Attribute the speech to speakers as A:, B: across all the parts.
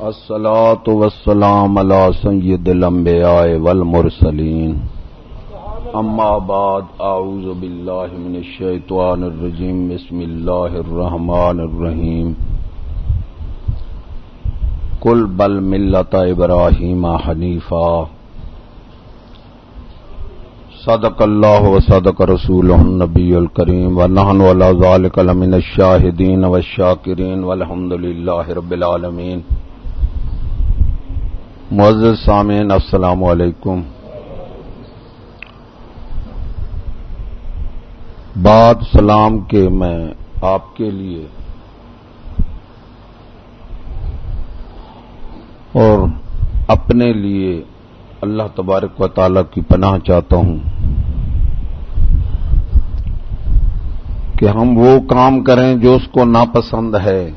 A: الصلاة والسلام على سيد الأنبياء والمرسلين. أما بعد، أعوذ بالله من الشيطان الرجيم. بسم الله الرحمن الرحيم. قل بل ملة إبراهيم حنيفا. صدق الله وصدق رسوله النبي الكريم. ونحن على ذلك لمن الشاهدين والشاكرين والحمد لله رب العالمين. معزز سامعین، السلام علیکم۔ بات سلام کے میں آپ کے لیے اور اپنے لیے اللہ تبارک و تعالی کی پناہ چاہتا ہوں کہ ہم وہ کام کریں جو اس کو ناپسند ہے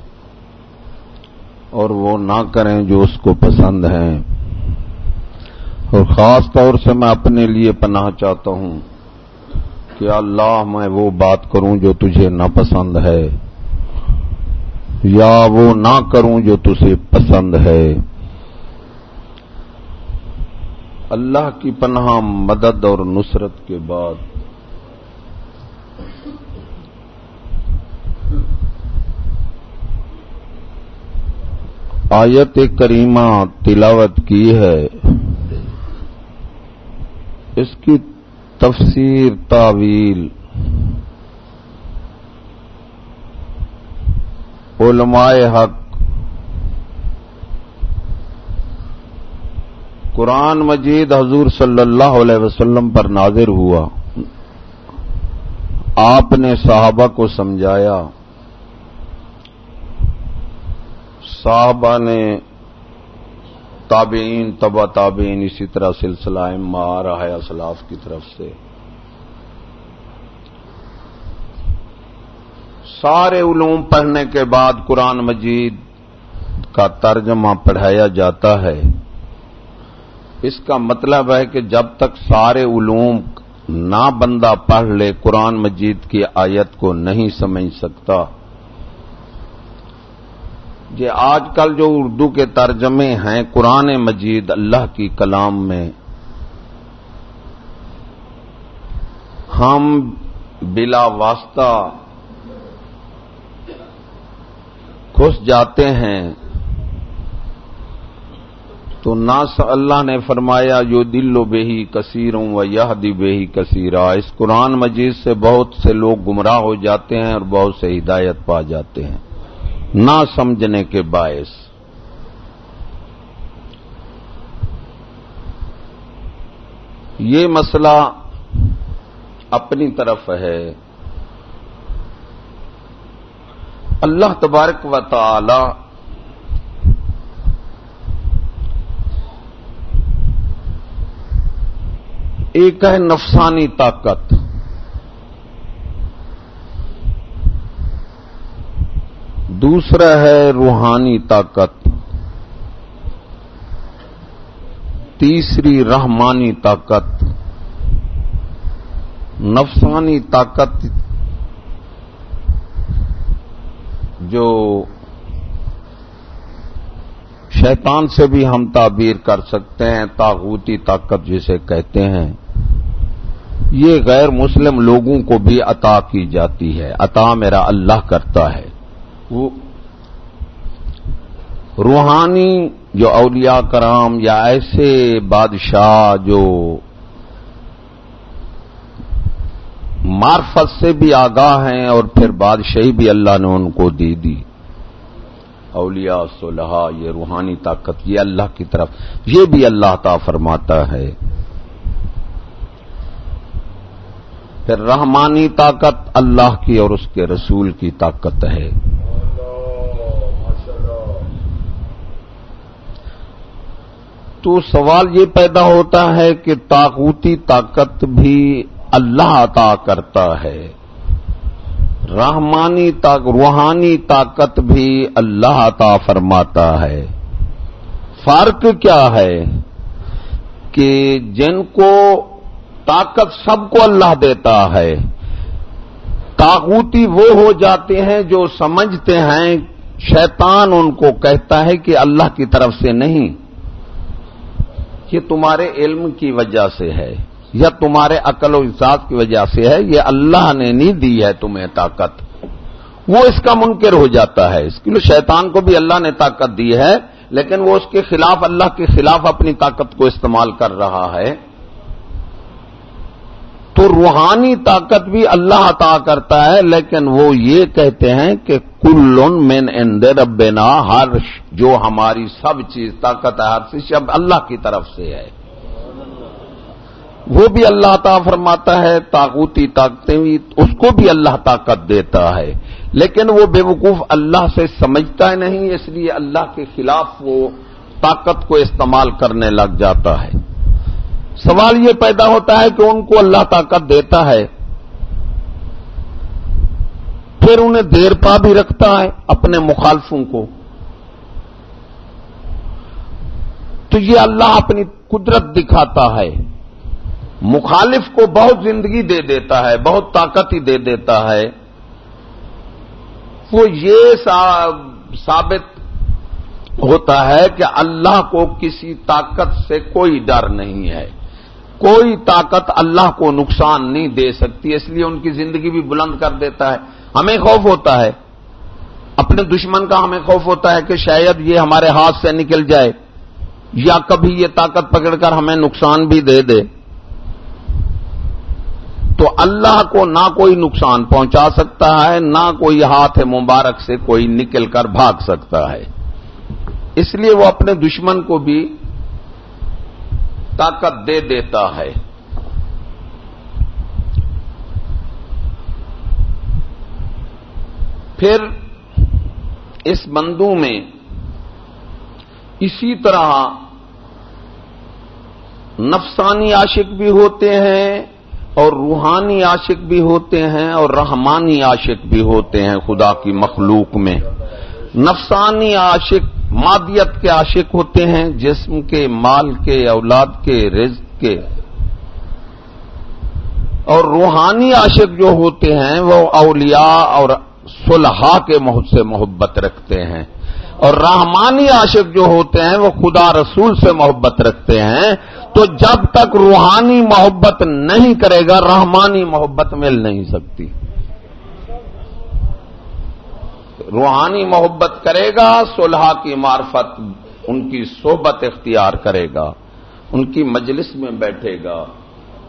A: اور وہ نہ کریں جو اس کو پسند ہیں۔ اور خاص طور سے میں اپنے لیے پناہ چاہتا ہوں کہ اللہ میں وہ بات کروں جو تجھے ناپسند ہے یا وہ نہ کروں جو تجھے پسند ہے۔ اللہ کی پناہ، مدد اور نصرت کے بعد۔ آیت کریمہ تلاوت کی ہے۔ اس کی تفسیر تعویل۔ علماء حق۔ قرآن مجید حضور صلی اللہ علیہ وسلم پر نازر ہوا۔ آپ نے صحابہ کو سمجھایا۔ صحابہ نے تابعین تبا تابعین، اسی طرح سلسلہ مار ہے اسلاف کی طرف سے۔ سارے علوم پڑھنے کے بعد قرآن مجید کا ترجمہ پڑھایا جاتا ہے۔ اس کا مطلب ہے کہ جب تک سارے علوم نہ بندہ پڑھ لے، قرآن مجید کی آیت کو نہیں سمجھ سکتا۔ یہ آج کل جو اردو کے ترجمے ہیں، قرآن مجید اللہ کی کلام میں، ہم بلا واسطہ گھس جاتے ہیں۔ تو نہ اللہ نے فرمایا جو دل و بےحی کثیروں و یہ دی بےحی کثیرہ اس قرآن مجید سے بہت سے لوگ گمراہ ہو جاتے ہیں اور بہت سے ہدایت پا جاتے ہیں۔ نہ سمجھنے کے باعث۔ یہ مسئلہ اپنی طرف ہے۔ اللہ تبارک و تعالی ایک ہے نفسانی طاقت۔ دوسرا ہے روحانی طاقت۔ تیسری رحمانی طاقت۔ نفسانی طاقت جو شیطان سے بھی ہم تعبیر کر سکتے ہیں تاغوتی طاقت جسے کہتے ہیں۔ یہ غیر مسلم لوگوں کو بھی عطا کی جاتی ہے۔ عطا میرا اللہ کرتا ہے۔ وہ روحانی جو اولیاء کرام یا ایسے بادشاہ جو معرفت سے بھی آگاہ ہیں اور پھر بادشاہی بھی اللہ نے ان کو دے دی۔ اولیاء صلحہ یہ روحانی طاقت، یہ اللہ کی طرف، یہ بھی اللہ تا فرماتا ہے۔ پھر رحمانی طاقت اللہ کی اور اس کے رسول کی طاقت ہے۔ تو سوال یہ پیدا ہوتا ہے کہ طاقوتی طاقت بھی اللہ عطا کرتا ہے۔ رحمانی روحانی طاقت بھی اللہ عطا فرماتا ہے۔ فرق کیا ہے کہ جن کو طاقت سب کو اللہ دیتا ہے طاقوتی وہ ہو جاتے ہیں جو سمجھتے ہیں، شیطان ان کو کہتا ہے کہ اللہ کی طرف سے نہیں۔ یہ تمہارے علم کی وجہ سے ہے، یا تمہارے عقل و احساس کی وجہ سے ہے، یہ اللہ نے نہیں دی ہے تمہیں طاقت۔ وہ اس کا منکر ہو جاتا ہے۔ اس کے لیے شیطان کو بھی اللہ نے طاقت دی ہے، لیکن وہ اس کے خلاف اللہ کے خلاف اپنی طاقت کو استعمال کر رہا ہے۔ تو روحانی طاقت بھی اللہ عطا کرتا ہے، لیکن وہ یہ کہتے ہیں کہ کل مین اند ربنا، ہر جو ہماری سب چیز، طاقت ہے، ہر چیز اب اللہ کی طرف سے ہے۔ وہ بھی اللہ عطا فرماتا ہے، طاقوتی طاقتیں بھی، اس کو بھی اللہ طاقت دیتا ہے۔ لیکن وہ بے وقوف اللہ سے سمجھتا نہیں، اس لیے اللہ کے خلاف وہ طاقت کو استعمال کرنے لگ جاتا ہے۔ سوال یہ پیدا ہوتا ہے کہ ان کو اللہ طاقت دیتا ہے، پھر انہیں دیر پا بھی رکھتا ہے اپنے مخالفوں کو۔ تو یہ اللہ اپنی قدرت دکھاتا ہے، مخالف کو بہت زندگی دے دیتا ہے، بہت طاقت ہی دے دیتا ہے۔ وہ یہ ثابت ہوتا ہے کہ اللہ کو کسی طاقت سے کوئی ڈر نہیں ہے۔ کوئی طاقت اللہ کو نقصان نہیں دے سکتی، اس لیے ان کی زندگی بھی بلند کر دیتا ہے۔ ہمیں خوف ہوتا ہے۔ اپنے دشمن کا ہمیں خوف ہوتا ہے کہ شاید یہ ہمارے ہاتھ سے نکل جائے، یا کبھی یہ طاقت پکڑ کر ہمیں نقصان بھی دے دے۔ تو اللہ کو نہ کوئی نقصان پہنچا سکتا ہے، نہ کوئی ہاتھ مبارک سے کوئی نکل کر بھاگ سکتا ہے۔ اس لیے وہ اپنے دشمن کو بھی طاقت دے دیتا ہے۔ پھر اس بندو میں اسی طرح نفسانی عاشق بھی ہوتے ہیں اور روحانی عاشق بھی ہوتے ہیں اور رحمانی عاشق بھی ہوتے ہیں خدا کی مخلوق میں۔ نفسانی عاشق مادیت کے عاشق ہوتے ہیں، جسم کے، مال کے، اولاد کے، رزق کے۔ اور روحانی عاشق جو ہوتے ہیں، وہ اولیاء اور صلحاء کے سے محبت رکھتے ہیں۔ اور رحمانی عاشق جو ہوتے ہیں، وہ خدا رسول سے محبت رکھتے ہیں۔ تو جب تک روحانی محبت نہیں کرے گا، رحمانی محبت مل نہیں سکتی۔ روحانی محبت کرے گا صلحہ کی معرفت ان کی صحبت اختیار کرے گا، ان کی مجلس میں بیٹھے گا،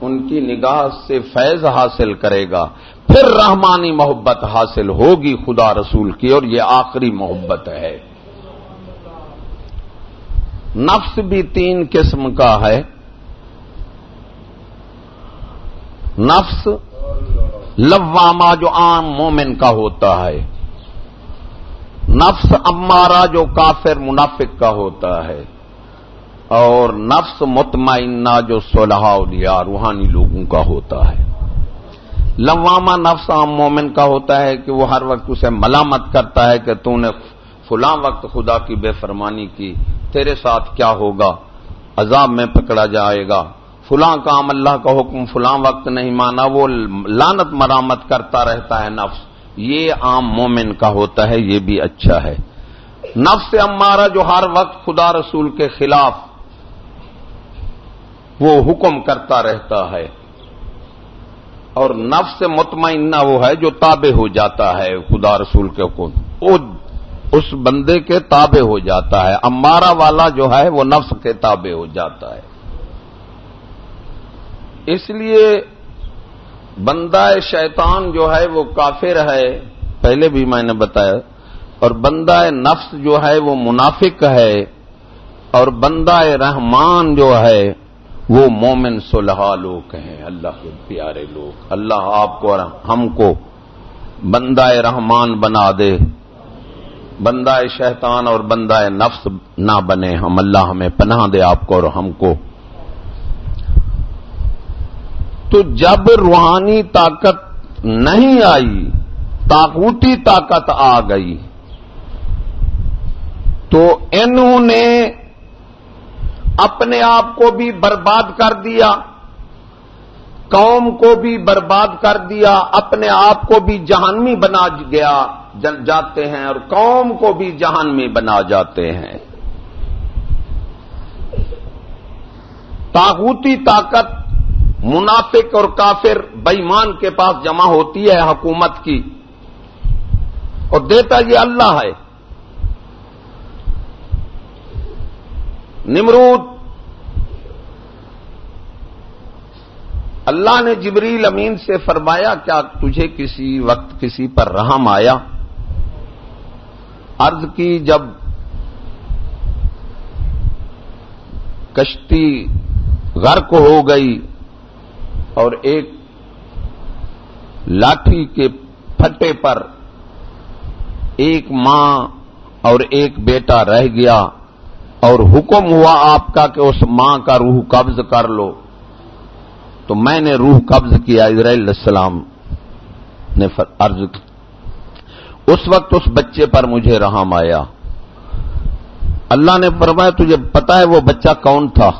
A: ان کی نگاہ سے فیض حاصل کرے گا۔ پھر رحمانی محبت حاصل ہوگی خدا رسول کی، اور یہ آخری محبت ہے۔ نفس بھی تین قسم کا ہے۔ نفس لوامہ جو عام مومن کا ہوتا ہے۔ نفس امارا جو کافر منافق کا ہوتا ہے اور نفس مطمئنہ جو صلحہ یا روحانی لوگوں کا ہوتا ہے۔ لوامہ نفس عام مومن کا ہوتا ہے کہ وہ ہر وقت اسے ملامت کرتا ہے کہ تو نے فلاں وقت خدا کی بے فرمانی کی، تیرے ساتھ کیا ہوگا؟ عذاب میں پکڑا جائے گا۔ فلاں کام اللہ کا حکم فلاں وقت نہیں مانا، وہ لانت مرامت کرتا رہتا ہے نفس۔ یہ عام مومن کا ہوتا ہے، یہ بھی اچھا ہے۔ نفس امارہ جو ہر وقت خدا رسول کے خلاف وہ حکم کرتا رہتا ہے، اور نفس مطمئنہ وہ ہے جو تابع ہو جاتا ہے خدا رسول کے حکم۔ وہ اس بندے کے تابع ہو جاتا ہے، امارہ والا جو ہے وہ نفس کے تابع ہو جاتا ہے۔ اس لیے بندہ شیطان جو ہے وہ کافر ہے، پہلے بھی میں نے بتایا، اور بندہ نفس جو ہے وہ منافق ہے، اور بندہ رحمان جو ہے وہ مومن صلحہ لوگ ہیں، اللہ کے پیارے لوگ، اللہ آپ کو اور ہم کو بندہ رحمان بنا دے۔ بندہ شیطان اور بندہ نفس نہ بنے، ہم اللہ ہمیں پناہ دے، آپ کو اور ہم کو۔ تو جب روحانی طاقت نہیں آئی تاغوتی طاقت آ گئی، تو انہوں نے اپنے آپ کو بھی برباد کر دیا، قوم کو بھی برباد کر دیا، اپنے آپ کو بھی جہانوی بنا گیا جاتے ہیں اور قوم کو بھی جہان میں بنا جاتے ہیں۔ تاغوتی طاقت منافق اور کافر بےمان کے پاس جمع ہوتی ہے حکومت کی۔ اور دیتا یہ اللہ ہے۔ نمرود۔ اللہ نے جبریل امین سے فرمایا، کیا تجھے کسی وقت کسی پر رحم آیا؟ عرض کی جب کشتی غرق ہو گئی اور ایک لاٹھی کے پھٹے پر ایک ماں اور ایک بیٹا رہ گیا اور حکم ہوا آپ کا کہ اس ماں کا روح قبض کر لو۔ تو میں نے روح قبض کیا اسرائیل السلام نے عرض اس وقت اس بچے پر مجھے رحم آیا۔ اللہ نے فرمایا، تجھے پتا ہے وہ بچہ کون تھا؟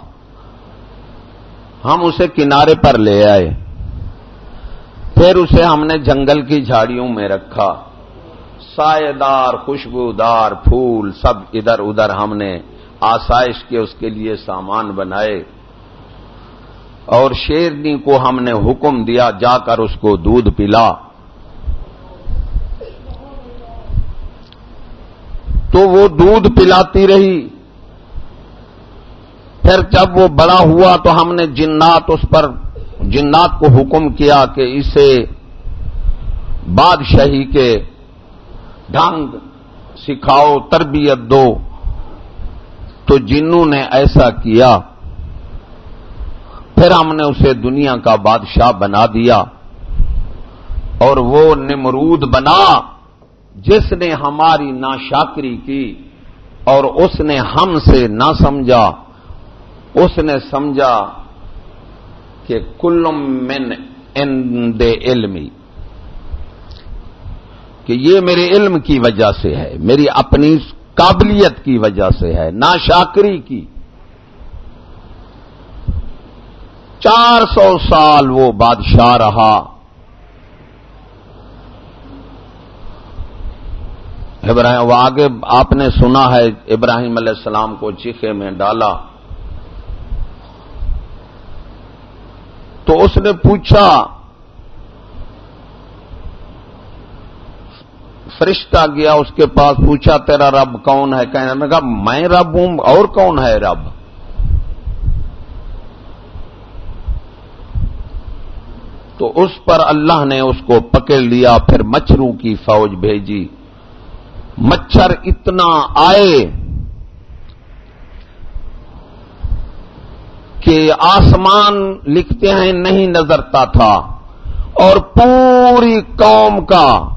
A: ہم اسے کنارے پر لے آئے۔ پھر اسے ہم نے جنگل کی جھاڑیوں میں رکھا۔ سائے دار خوشبودار پھول سب ادھر ادھر ہم نے آسائش کے اس کے لیے سامان بنائے۔ اور شیرنی کو ہم نے حکم دیا، جا کر اس کو دودھ پلا۔ تو وہ دودھ پلاتی رہی۔ پھر جب وہ بڑا ہوا تو ہم نے جنات اس پر جنات کو حکم کیا کہ اسے بادشاہی کے ڈھنگ سکھاؤ، تربیت دو۔ تو جنوں نے ایسا کیا۔ پھر ہم نے اسے دنیا کا بادشاہ بنا دیا۔ اور وہ نمرود بنا جس نے ہماری ناشاکری کی اور اس نے ہم سے نہ سمجھا۔ اس نے سمجھا کہ کلم من ان دے علمی، کہ یہ میرے علم کی وجہ سے ہے، میری اپنی قابلیت کی وجہ سے ہے نا شاکری کی۔ چار سو سال وہ بادشاہ رہا۔ ابراہیم، وہ آگے آپ نے سنا ہے، ابراہیم علیہ السلام کو چیخے میں ڈالا۔ تو اس نے پوچھا، فرشتہ گیا اس کے پاس، پوچھا، تیرا رب کون ہے؟ کہنے لگا، میں رب ہوں اور کون ہے رب؟ تو اس پر اللہ نے اس کو پکڑ لیا، پھر مچھروں کی فوج بھیجی۔ مچھر اتنا آئے کہ آسمان لکھتے ہیں، نہیں نظرتا تھا۔ اور پوری قوم کا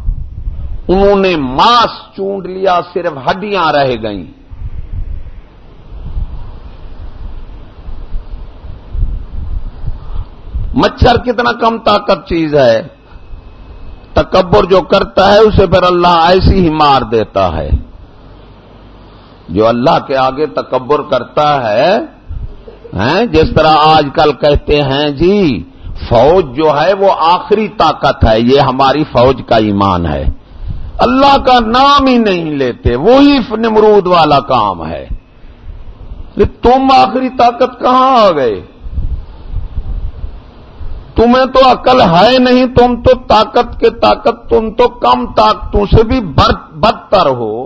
A: انہوں نے ماس چونڈ لیا، صرف ہڈیاں رہ گئیں۔ مچھر کتنا کم طاقت چیز ہے۔ تکبر جو کرتا ہے، اسے پھر اللہ ایسی ہی مار دیتا ہے۔ جو اللہ کے آگے تکبر کرتا ہے جس طرح آج کل کہتے ہیں جی فوج جو ہے وہ آخری طاقت ہے، یہ ہماری فوج کا ایمان ہے۔ اللہ کا نام ہی نہیں لیتے، وہی نمرود والا کام ہے۔ تم آخری طاقت کہاں آ گئے؟ تمہیں تو عقل ہے نہیں، تم تو طاقت کے طاقت، تم تو کم طاقتوں سے بھی بدتر ہو۔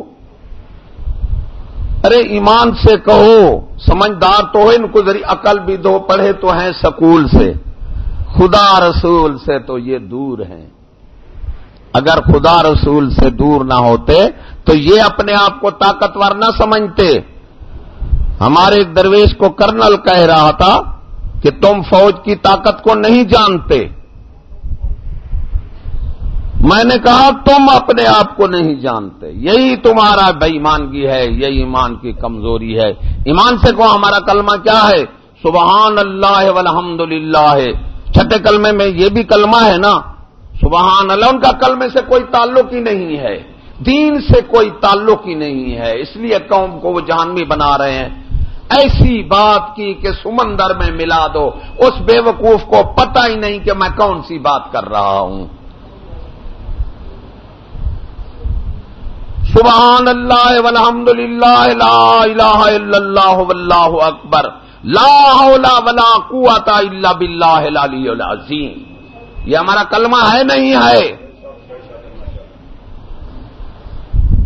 A: ارے، ایمان سے کہو۔ سمجھدار تو ہو، ان کو ذریعے عقل بھی دو، پڑھے تو ہیں سکول سے۔ خدا رسول سے تو یہ دور ہیں۔ اگر خدا رسول سے دور نہ ہوتے، تو یہ اپنے آپ کو طاقتور نہ سمجھتے۔ ہمارے ایک درویش کو کرنل کہہ رہا تھا کہ تم فوج کی طاقت کو نہیں جانتے۔ میں نے کہا، تم اپنے آپ کو نہیں جانتے۔ یہی تمہارا بے ایمانگی ہے، یہی ایمان کی کمزوری ہے۔ ایمان سے کو ہمارا کلمہ کیا ہے؟ سبحان اللہ والحمد للہ چھٹے کلمے میں یہ بھی کلمہ ہے نا؟ سبحان اللہ ان کا کلمے سے کوئی تعلق ہی نہیں ہے۔ دین سے کوئی تعلق ہی نہیں ہے۔ اس لیے قوم کو وہ جہانوی بنا رہے ہیں۔ ایسی بات کی کہ سمندر میں ملا دو۔ اس بے وقوف کو پتہ ہی نہیں کہ میں کون سی بات کر رہا ہوں۔ سبحان اللہ والحمد للہ لا الہ الا اللہ واللہ اکبر، لا حول ولا قوت الا باللہ العلی العظیم۔ یہ ہمارا کلمہ ہے نہیں ہے؟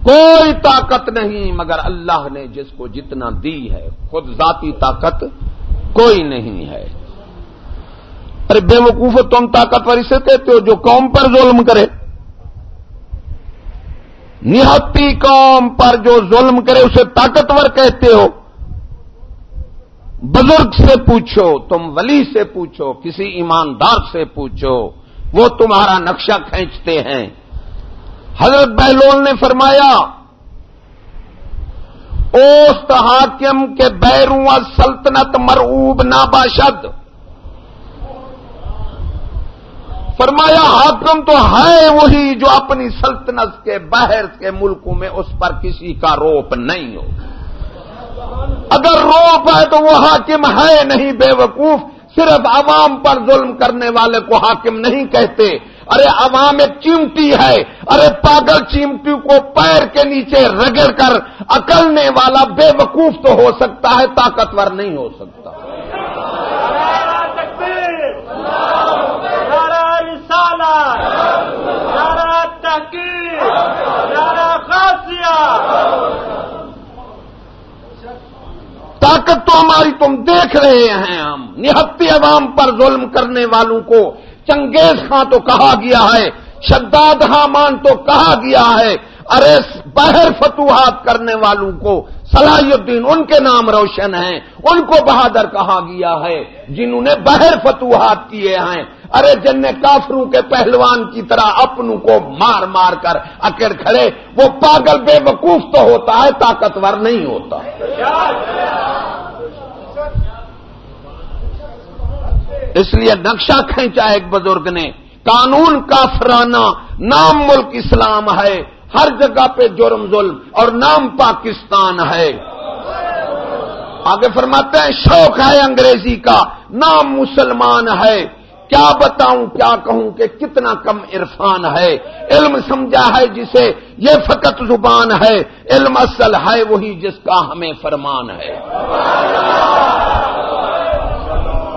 A: کوئی طاقت نہیں، مگر اللہ نے جس کو جتنا دی ہے، خود ذاتی طاقت کوئی نہیں ہے۔ ارے بے وقوف تم طاقتور اسے کہتے ہو جو قوم پر ظلم کرے۔ نہتی قوم پر جو ظلم کرے اسے طاقتور کہتے ہو۔ بزرگ سے پوچھو، تم ولی سے پوچھو، کسی ایماندار سے پوچھو، وہ تمہارا نقشہ کھینچتے ہیں۔ حضرت بہلول نے فرمایا، اوست حاکم کے بیروں سلطنت مرعوب ناباشد۔ فرمایا، حاکم تو ہے وہی جو اپنی سلطنت کے باہر کے ملکوں میں اس پر کسی کا روپ نہیں ہو۔ اگر روپ ہے تو وہ حاکم ہے نہیں، بے وقوف۔ صرف عوام پر ظلم کرنے والے کو حاکم نہیں کہتے۔ ارے، عوام ایک چیمٹی ہے۔ ارے، پاگل چیمٹی کو پیر کے نیچے رگڑ کر اکلنے والا بے وقوف تو ہو سکتا ہے، طاقتور نہیں ہو سکتا۔ طاقت تو ہماری تم دیکھ رہے ہیں ہم۔ نہتی عوام پر ظلم کرنے والوں کو چنگیز خاں تو کہا گیا ہے، شداد حامان تو کہا گیا ہے۔ ارے، باہر فتوحات کرنے والوں کو صلاح الدین ان کے نام روشن ہیں۔ ان کو بہادر کہا گیا ہے، جنہوں نے باہر فتوحات کیے ہیں۔ ارے جن نے کافروں کے پہلوان کی طرح اپنوں کو مار مار کر اکڑ کھڑے، وہ پاگل بے وقوف تو ہوتا ہے، طاقتور نہیں ہوتا۔ اس لیے نقشہ کھینچا ایک بزرگ نے، قانون کا فرانہ نام ملک اسلام ہے، ہر جگہ پہ جرم، ظلم اور نام پاکستان ہے۔ آگے فرماتے ہیں، شوق ہے انگریزی کا، نام مسلمان ہے۔ کیا بتاؤں، کیا کہوں کہ کتنا کم عرفان ہے۔ علم سمجھا ہے جسے، یہ فقط زبان ہے۔ علم اصل ہے وہی جس کا ہمیں فرمان ہے۔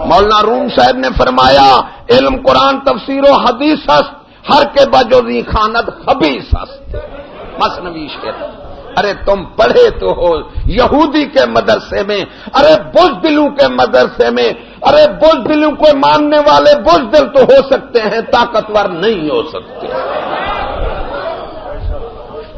A: مولانا روم صاحب نے فرمایا، علم قرآن تفسیر و حدیث ہست ہر کے بجوزی خاند خبیص ہست مصنوی شیر ارے تم پڑھے تو ہو یہودی کے مدرسے میں، ارے بز دلوں کے مدرسے میں، ارے بز دلوں کو ماننے والے بز دل تو ہو سکتے ہیں، طاقتور نہیں ہو سکتے۔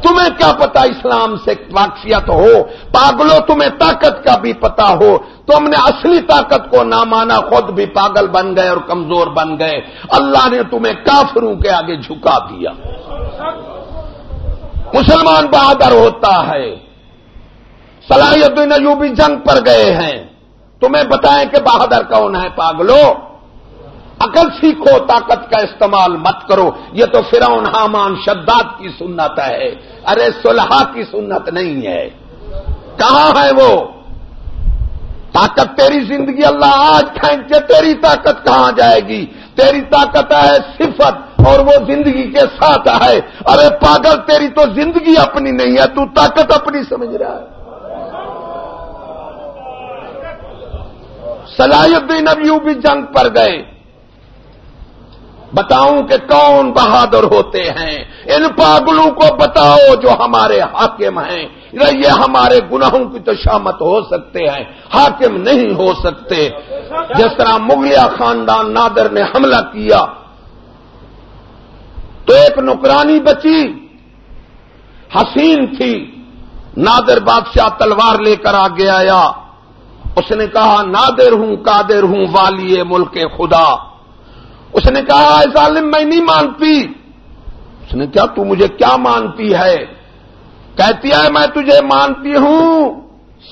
A: تمہیں کیا پتا اسلام سے واقفیت ہو؟ پاگلو تمہیں طاقت کا بھی پتا ہو۔ تم نے اصلی طاقت کو نہ مانا خود بھی پاگل بن گئے اور کمزور بن گئے۔ اللہ نے تمہیں کافروں کے آگے جھکا دیا۔ مسلمان بہادر ہوتا ہے۔ صلاحیت ایوبی جنگ پر گئے ہیں۔ تمہیں بتائیں کہ بہادر کون ہے پاگلو؟ عقل سیکھو، طاقت کا استعمال مت کرو۔ یہ تو فرعون، حامان، شداد کی سنت ہے۔ ارے سلحا کی سنت نہیں ہے۔ کہاں ہے وہ؟ طاقت تیری زندگی اللہ آج کھینچے، تیری طاقت کہاں جائے گی؟ تیری طاقت ہے صفت۔ اور وہ زندگی کے ساتھ ہے ارے پاگل، تیری تو زندگی اپنی نہیں ہے، تو طاقت اپنی سمجھ رہا ہے۔ صلاحیت الدین ابیو بھی جنگ پر گئے۔ بتاؤں کہ کون بہادر ہوتے ہیں۔ ان پاگلوں کو بتاؤ جو ہمارے حاکم ہیں۔ یہ ہمارے گناہوں کی تو شامت ہو سکتے ہیں۔ حاکم نہیں ہو سکتے۔ جس طرح مغلیہ خاندان نادر نے حملہ کیا ایک نکرانی بچی۔ حسین تھی۔ نادر بادشاہ تلوار لے کر آگے آیا۔ اس نے کہا، نادر ہوں، قادر ہوں، والی ملک خدا۔ اس نے کہا ظالم، میں نہیں مانتی۔ اس نے کیا تو مجھے کیا مانتی ہے؟ کہتی ہے، میں تجھے مانتی ہوں۔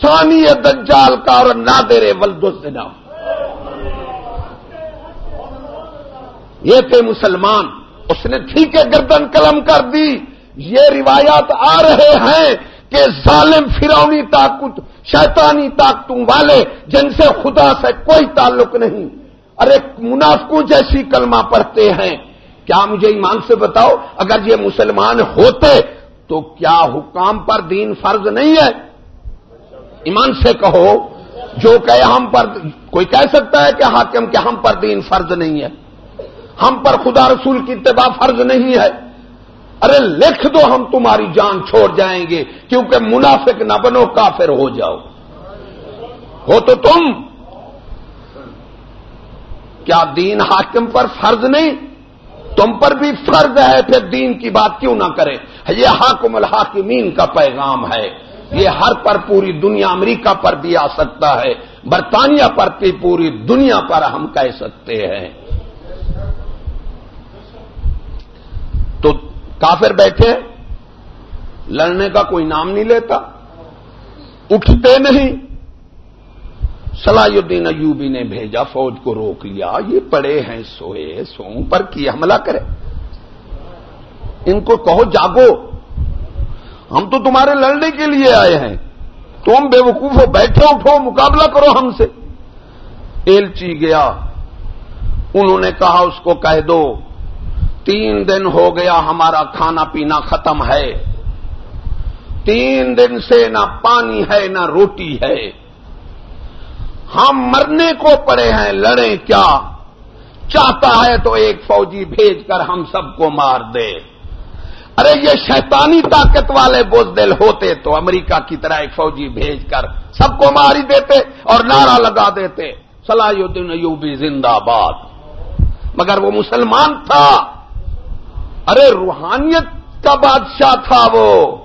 A: سانی دجال کا اور نادر ولدنا یہ تھے مسلمان۔ اس نے ٹھیک ہے گردن قلم کر دی۔ یہ روایات آ رہے ہیں کہ ظالم فرونی طاقت، شیطانی طاقتوں والے جن سے خدا سے کوئی تعلق نہیں۔ ارے منافقوں جیسی کلمہ پڑھتے ہیں۔ کیا مجھے ایمان سے بتاؤ، اگر یہ مسلمان ہوتے تو کیا حکام پر دین فرض نہیں ہے؟ ایمان سے کہو۔ جو کہ ہم پر، کوئی کہہ سکتا ہے کہ حاکم کہ ہم پر دین فرض نہیں ہے؟ ہم پر خدا رسول کی اتباع فرض نہیں ہے۔ ارے لکھ دو ہم تمہاری جان چھوڑ جائیں گے، کیونکہ منافق نہ بنو، کافر ہو جاؤ۔ ہو تو تم۔ کیا دین حاکم پر فرض نہیں؟ تم پر بھی فرض ہے، پھر دین کی بات کیوں نہ کرے یہ حاکم الحاکمین کا پیغام ہے۔ یہ ہر پر پوری دنیا امریکہ پر بھی آ سکتا ہے، برطانیہ پر بھی پوری دنیا پر ہم کہہ سکتے ہیں تو کافر بیٹھے لڑنے کا کوئی نام نہیں لیتا، اٹھتے نہیں۔ صلاح الدین ایوبی نے بھیجا، فوج کو روک لیا۔ یہ پڑے ہیں، سوئے سو پر کی حملہ کرے۔ ان کو کہو، جاگو۔ ہم تو تمہارے لڑنے کے لیے آئے ہیں۔ تم بے وقوف ہو بیٹھے اٹھو، مقابلہ کرو ہم سے۔ ایلچی گیا۔ انہوں نے کہا، اس کو کہہ دو۔ تین دن ہو گیا ہمارا کھانا پینا ختم ہے۔ تین دن سے نہ پانی ہے، نہ روٹی ہے۔ ہم مرنے کو پڑے ہیں، لڑیں کیا؟ چاہتا ہے تو ایک فوجی بھیج کر ہم سب کو مار دے۔ ارے، یہ شیطانی طاقت والے بوزدل ہوتے تو امریکہ کی طرح ایک فوجی بھیج کر سب کو مار ہی دیتے اور نعرہ لگا دیتے۔ صلاح الدین ایوبی زندہ باد مگر وہ مسلمان تھا۔ ارے روحانیت کا بادشاہ تھا وہ۔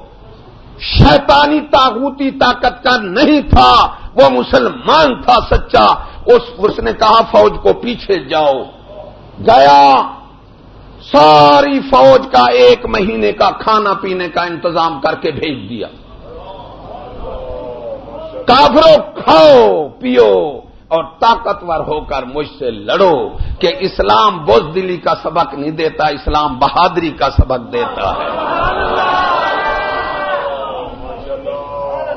A: شیطانی تاغوتی طاقت کا نہیں تھا، وہ مسلمان تھا سچا۔ اس اس نے کہا، فوج کو پیچھے جاؤ۔ گیا۔ ساری فوج کا ایک مہینے کا کھانا پینے کا انتظام کر کے بھیج دیا۔ کافرو کھاؤ، پیو۔ اور طاقتور ہو کر مجھ سے لڑو کہ اسلام بوز دلی کا سبق نہیں دیتا، اسلام بہادری کا سبق دیتا۔ ہے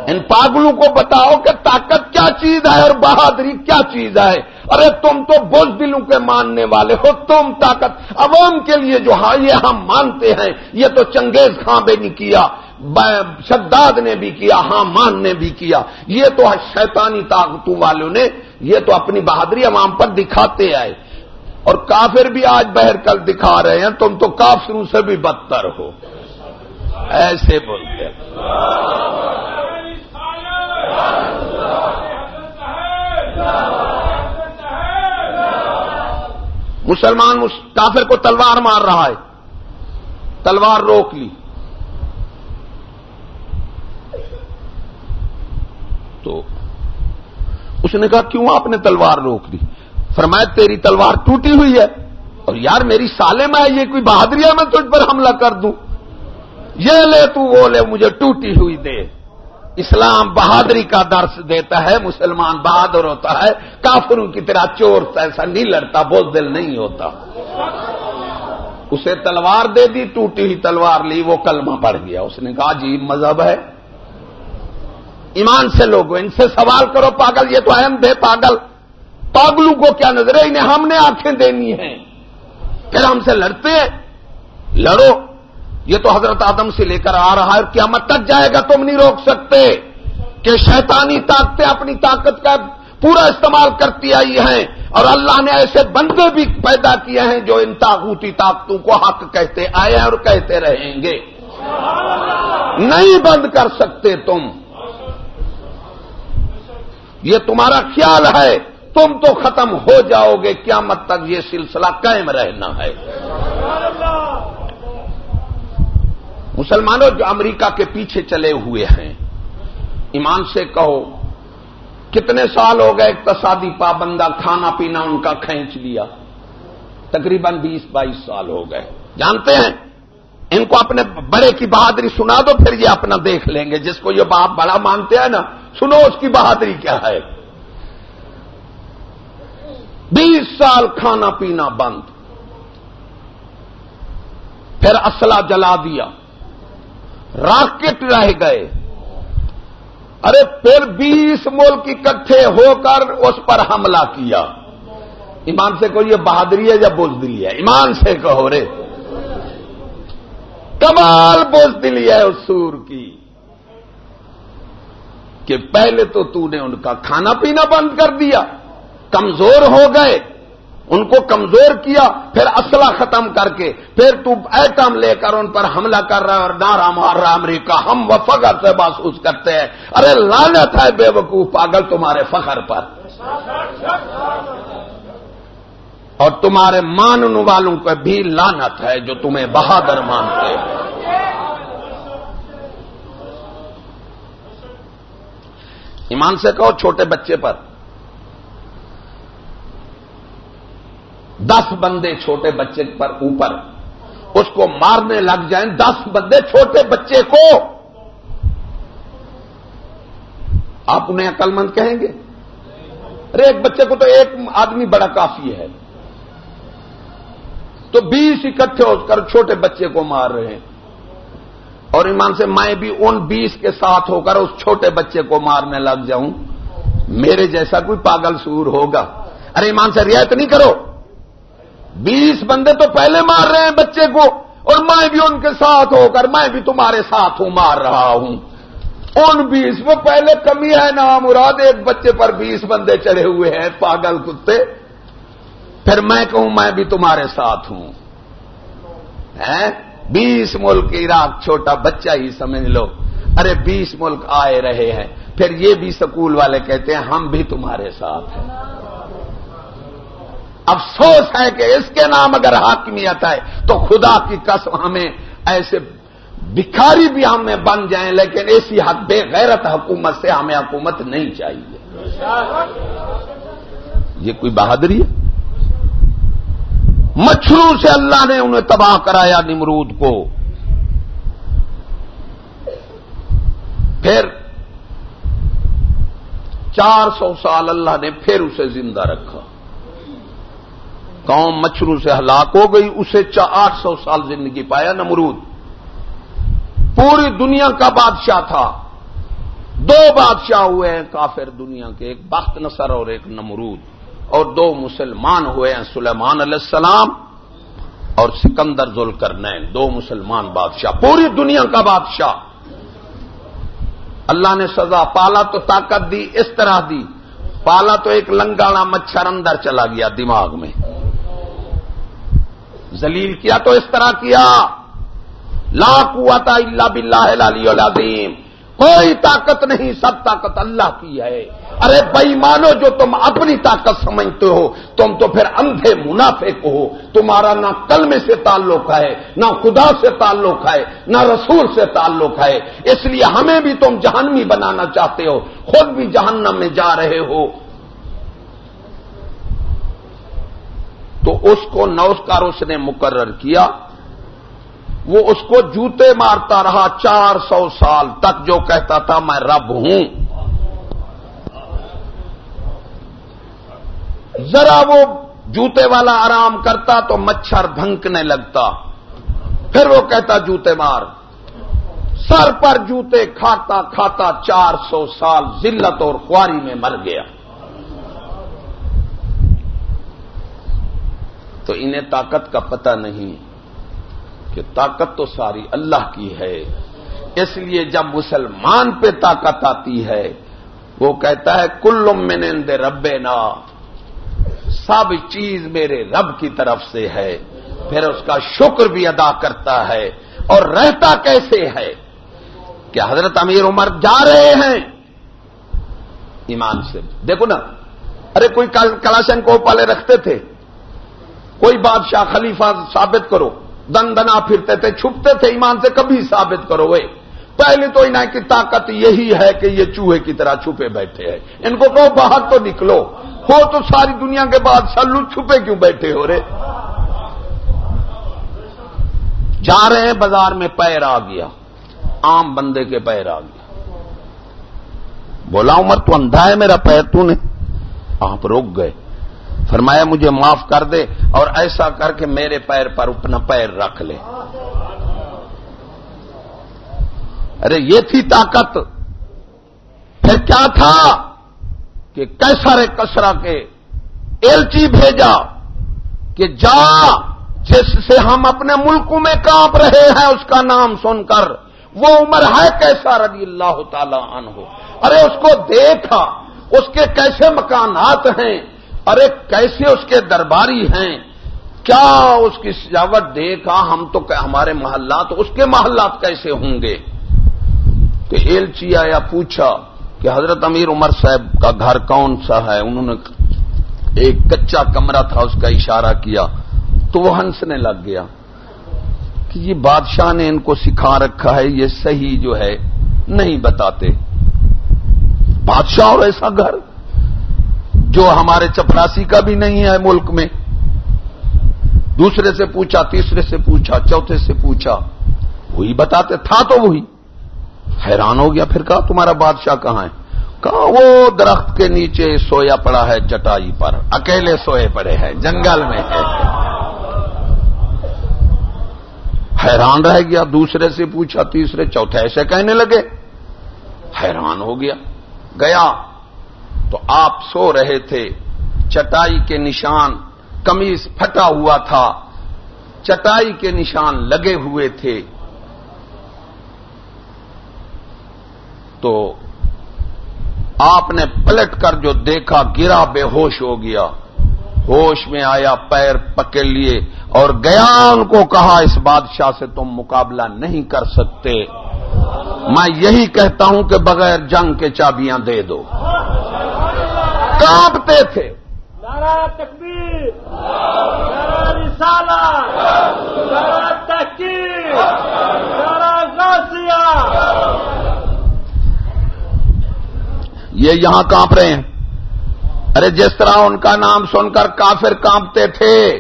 A: ان پاگلوں کو بتاؤ کہ طاقت کیا چیز ہے اور بہادری کیا چیز ہے۔ ارے تم تو بوجھ دلوں کے ماننے والے ہو، تم طاقت عوام کے لیے جو ہاں یہ ہم مانتے ہیں، یہ تو چنگیز خان نے کیا شداد نے بھی کیا ہاں نے بھی کیا۔ یہ تو شیطانی طاقتوں والوں نے، یہ تو اپنی بہادری عوام پر دکھاتے آئے۔ اور کافر بھی آج بہر کل دکھا رہے ہیں، تم تو کافروں سے بھی بدتر ہو۔ ایسے بولتے مسلمان کافر کو تلوار مار رہا ہے۔ تلوار روک لی۔ تو اس نے کہا، کیوں آپ نے تلوار روک لی فرمایا، تیری تلوار ٹوٹی ہوئی ہے اور یار میری سالے میں یہ کوئی بہادری ہے، میں تجھ پر حملہ کر دوں۔ یہ لے تو، وہ لے، مجھے ٹوٹی ہوئی دے۔ اسلام بہادری کا درس دیتا ہے، مسلمان بہادر ہوتا ہے، کافروں کی طرح چور ایسا نہیں لڑتا بہت دل نہیں ہوتا۔ اسے تلوار دے دی، ٹوٹی ہوئی تلوار لی، وہ کلمہ پڑ گیا۔ اس نے کہا جی مذہب ہے۔ ایمان سے لوگوں ان سے سوال کرو، پاگل، یہ تو اہم دے پاگل۔ پاگلوں کو کیا نظر ہے؟ انہیں ہم نے آنکھیں دینی ہیں۔ پھر ہم سے لڑتے لڑو۔ یہ تو حضرت آدم سے لے کر آ رہا ہے قیامت تک جائے گا، تم نہیں روک سکتے۔ کہ شیطانی طاقتیں اپنی طاقت کا پورا استعمال کرتی آئی ہیں اور اللہ نے ایسے بندے بھی پیدا کیے ہیں جو ان تاغوتی طاقتوں کو حق کہتے آئے ہیں اور کہتے رہیں گے۔ نہیں بند کر سکتے تم۔ یہ تمہارا خیال ہے تم تو ختم ہو جاؤ گے قیامت تک یہ سلسلہ قائم رہنا ہے۔ مسلمانوں جو امریکہ کے پیچھے چلے ہوئے ہیں، ایمان سے کہو، کتنے سال ہو گئے اقتصادی پابندہ کھانا پینا ان کا کھینچ لیا؟ تقریباً بیس بائیس سال ہو گئے۔ جانتے ہیں؟ ان کو اپنے بڑے کی بہادری سنا دو، پھر یہ اپنا دیکھ لیں گے۔ جس کو یہ باپ بڑا مانتے ہیں نا، سنو اس کی بہادری کیا ہے۔ بیس سال کھانا پینا بند۔ پھر اسلحہ جلا دیا۔ راکٹ رہ گئے۔ ارے پھر بیس ملک اکٹھے ہو کر اس پر حملہ کیا۔ ایمان سے کوئی یہ بہادری ہے یا بزدری ہے؟ ایمان سے کہو رے۔ کمال بوجھ ہے اس سور کی کہ پہلے تو تو نے ان کا کھانا پینا بند کر دیا، کمزور ہو گئے، ان کو کمزور کیا، پھر اسلحہ ختم کر کے، پھر تو ایٹم لے کر ان پر حملہ کر رہا ہے اور نارا مار رہا امریکہ، ہم وہ فخر سے محسوس کرتے ہیں۔ ارے لالت ہے بے وقوف پاگل تمہارے فخر پر۔ اور تمہارے ماننے والوں کو بھی لانت ہے جو تمہیں بہادر مانتے ہیں۔ ایمان سے کہو چھوٹے بچے پر۔ دس بندے چھوٹے بچے پر اوپر۔ اس کو مارنے لگ جائیں دس بندے چھوٹے بچے کو۔ آپ انہیں عقل مند کہیں گے؟ ارے ایک بچے کو تو ایک آدمی بڑا کافی ہے۔ تو بیس اکٹھے ہو کر چھوٹے بچے کو مار رہے ہیں۔ اور ایمان سے میں بھی ان بیس کے ساتھ ہو کر اس چھوٹے بچے کو مارنے لگ جاؤں۔ میرے جیسا کوئی پاگل سور ہوگا۔ ارے ایمان سے رعایت نہیں کرو۔ بیس بندے تو پہلے مار رہے ہیں بچے کو۔ اور میں بھی ان کے ساتھ ہو کر میں بھی تمہارے ساتھ ہوں، مار رہا ہوں۔ ان بیس میں پہلے کمی ہے نا مراد ایک بچے پر بیس بندے چڑھے ہوئے ہیں، پاگل کتے۔ پھر میں کہوں میں بھی تمہارے ساتھ ہوں۔ بیس ملک عراق چھوٹا بچہ ہی سمجھ لو۔ ارے بیس ملک آئے رہے ہیں۔ پھر یہ بھی سکول والے کہتے ہیں ہم بھی تمہارے ساتھ ہیں۔ افسوس ہے کہ اس کے نام اگر حاکمیت ہے تو خدا کی قسم ہمیں ایسے بکھاری بھی ہمیں بن جائیں، لیکن ایسی حق بے غیرت حکومت سے ہمیں حکومت نہیں چاہیے۔ یہ کوئی بہادری ہے؟ مچھروں سے اللہ نے انہیں تباہ کرایا نمرود کو۔ پھر چار سو سال اللہ نے پھر اسے زندہ رکھا۔ قوم مچھروں سے ہلاک ہو گئی، اسے آٹھ سو سال زندگی پایا نمرود۔ پوری دنیا کا بادشاہ تھا۔ دو بادشاہ ہوئے ہیں کافر دنیا کے، ایک بخت نصر اور ایک نمرود۔ اور دو مسلمان ہوئے ہیں، سلیمان علیہ السلام اور سکندر ذل دو مسلمان بادشاہ، پوری دنیا کا بادشاہ۔ اللہ نے سزا، پالا تو طاقت دی، اس طرح دی۔ پالا تو ایک لنگانا مچھر اندر چلا گیا دماغ میں۔ زلیل کیا تو اس طرح کیا۔ لا قوت الا باللہ العلی العظیم۔ کوئی طاقت نہیں، سب طاقت اللہ کی ہے۔ ارے بئی مانو جو تم اپنی طاقت سمجھتے ہو، تم تو پھر اندھے منافق ہو۔ تمہارا نہ کلمے سے تعلق ہے، نہ خدا سے تعلق ہے، نہ رسول سے تعلق ہے۔ اس لیے ہمیں بھی تم جہنمی بنانا چاہتے ہو، خود بھی جہنم میں جا رہے ہو۔ تو اس کو نوسکار اس نے مقرر کیا۔ وہ اس کو جوتے مارتا رہا چار سو سال تک جو کہتا تھا میں رب ہوں۔ ذرا وہ جوتے والا آرام کرتا تو مچھر بھنکنے لگتا۔ پھر وہ کہتا جوتے مار۔ سر پر جوتے کھاتا کھاتا چار سو سال ذلت اور خواری میں مر گیا۔ تو انہیں طاقت کا پتہ نہیں۔ کہ طاقت تو ساری اللہ کی ہے۔ اس لیے جب مسلمان پہ طاقت آتی ہے، وہ کہتا ہے کل منند رب نا سب چیز میرے رب کی طرف سے ہے۔ پھر اس کا شکر بھی ادا کرتا ہے۔ اور رہتا کیسے ہے؟ کہ حضرت امیر عمر جا رہے ہیں۔ ایمان سے۔ دیکھو نا، ارے کوئی کلاشن کو پالے رکھتے تھے۔ کوئی بادشاہ خلیفہ ثابت کرو۔ دن دنا پھرتے تھے، چھپتے تھے، ایمان سے کبھی ثابت کرو وہ پہلی تو انہیں کی طاقت یہی ہے کہ یہ چوہے کی طرح چھپے بیٹھے ہیں۔ ان کو کہو باہر تو نکلو۔ ہو تو ساری دنیا کے بعد سلو چھپے کیوں بیٹھے ہو رہے؟ جا رہے ہیں بازار میں، پیر آ گیا۔ عام بندے کے پیر آ گیا۔ بولا، عمر تو اندھا ہے، میرا پیر تو نے۔ آپ روک گئے۔ فرمایا مجھے معاف کر دے اور ایسا کر کے میرے پیر پر اپنا پیر رکھ لے۔ ارے یہ تھی طاقت۔ پھر کیا تھا کہ کیسا رے کسرا کے ایلچی بھیجا کہ جا جس سے ہم اپنے ملکوں میں کانپ رہے ہیں، اس کا نام سن کر۔ وہ عمر ہے کیسا رضی اللہ تعالی عنہ۔ ارے اس کو دیکھا، اس کے کیسے مکانات ہیں؟ ارے کیسے اس کے درباری ہیں؟ کیا اس کی سجاوٹ دیکھا ہم تو ہمارے محلات، اس کے محلات کیسے ہوں گے؟ تو ایلچی آیا پوچھا کہ حضرت امیر عمر صاحب کا گھر کون سا ہے؟ انہوں نے ایک کچا کمرہ تھا، اس کا اشارہ کیا۔ تو وہ ہنسنے لگ گیا کہ یہ بادشاہ نے ان کو سکھا رکھا ہے، یہ صحیح جو ہے، نہیں بتاتے۔ بادشاہ اور ایسا گھر۔ جو ہمارے چپراسی کا بھی نہیں ہے ملک میں۔ دوسرے سے پوچھا، تیسرے سے پوچھا، چوتھے سے پوچھا، وہی بتاتے تھا تو وہی۔ حیران ہو گیا پھر کہا، تمہارا بادشاہ کہاں ہے؟ کہا، وہ درخت کے نیچے سویا پڑا ہے چٹائی پر، اکیلے سوئے پڑے ہیں، جنگل میں ہے حیران رہ گیا، دوسرے سے پوچھا، تیسرے، چوتھے، ایسے کہنے لگے۔ حیران ہو گیا گیا۔ تو آپ سو رہے تھے۔ چٹائی کے نشان کمیز پھٹا ہوا تھا۔ چٹائی کے نشان لگے ہوئے تھے۔ تو آپ نے پلٹ کر جو دیکھا، گرا بے ہوش ہو گیا۔ ہوش میں آیا، پیر پکڑ لیے اور گیا ان کو کہا، اس بادشاہ سے تم مقابلہ نہیں کر سکتے۔ میں یہی کہتا ہوں کہ بغیر جنگ کے چابیاں دے دو۔ کانپتے تھے۔ تکبیر یہ یہاں کانپ رہے ہیں۔ ارے جس طرح ان کا نام سن کر کافر کانپتے تھے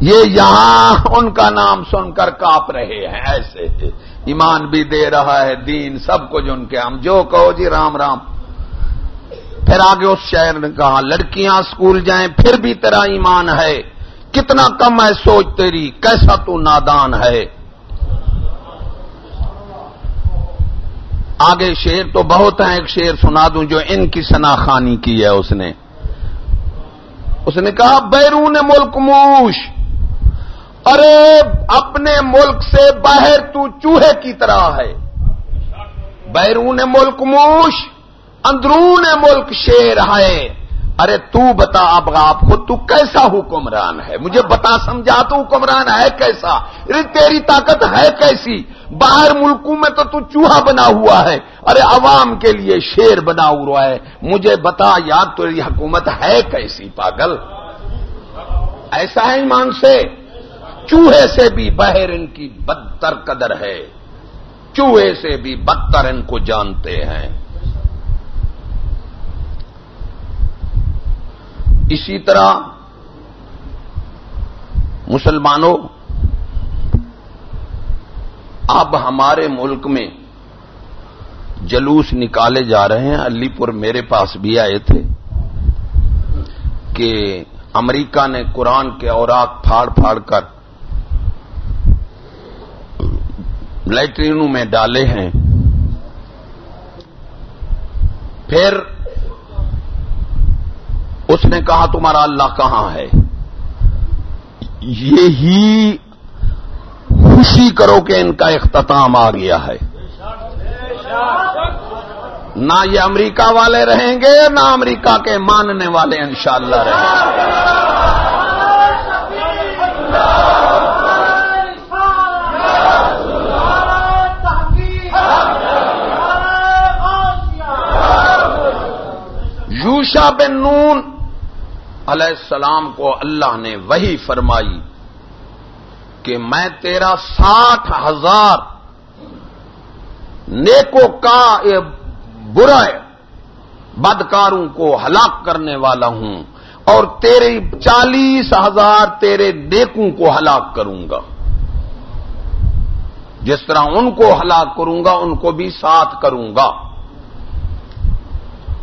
A: یہ یہاں ان کا نام سن کر کاپ رہے ہیں۔ ایسے ایمان بھی دے رہا ہے دین سب کچھ ان کے۔ ہم جو کہو جی رام رام۔ پھر آگے اس شہر نے کہا، لڑکیاں اسکول جائیں، پھر بھی تیرا ایمان ہے. کتنا کم ہے سوچ تیری، کیسا تو نادان ہے? آگے شیر تو بہت ہیں، ایک شیر سنا دوں جو ان کی خانی کی ہے اس نے. اس نے کہا، بیرون ملک موش. ارے، اپنے ملک سے باہر تو چوہے کی طرح ہے. بیرون ملک موش. اندرون ملک شیر ہے۔ ارے تو بتا اب آپ خود تو کیسا حکمران ہے؟ مجھے بتا، سمجھا تو حکمران ہے کیسا؟ ارے تیری طاقت ہے کیسی؟ باہر ملکوں میں تو تو چوہا بنا ہوا ہے۔ ارے عوام کے لیے شیر بنا ہوا ہے۔ مجھے بتا، یاد تو یہ حکومت ہے کیسی، پاگل؟ ایسا ہے ایمان سے؟ چوہے سے بھی باہر ان کی بدتر قدر ہے۔ چوہے سے بھی بدتر ان کو جانتے ہیں۔ اسی طرح مسلمانوں، اب ہمارے ملک میں جلوس نکالے جا رہے ہیں۔ علی پور میرے پاس بھی آئے تھے کہ امریکہ نے قرآن کے اوراق پھاڑ پھاڑ کر لیٹرینوں میں ڈالے ہیں۔ پھر اس نے کہا تمہارا اللہ کہاں ہے؟ یہی خوشی کرو کہ ان کا اختتام آ گیا ہے۔ نہ یہ امریکہ والے رہیں گے، نہ امریکہ کے ماننے والے انشاءاللہ رہیں گے۔ یوشا بن نون علیہ السلام کو اللہ نے وہی فرمائی کہ میں تیرا ساٹھ ہزار نیکو کا برا بدکاروں کو ہلاک کرنے والا ہوں اور تیرے چالیس ہزار تیرے نیکوں کو ہلاک کروں گا۔ جس طرح ان کو ہلاک کروں گا، ان کو بھی ساتھ کروں گا۔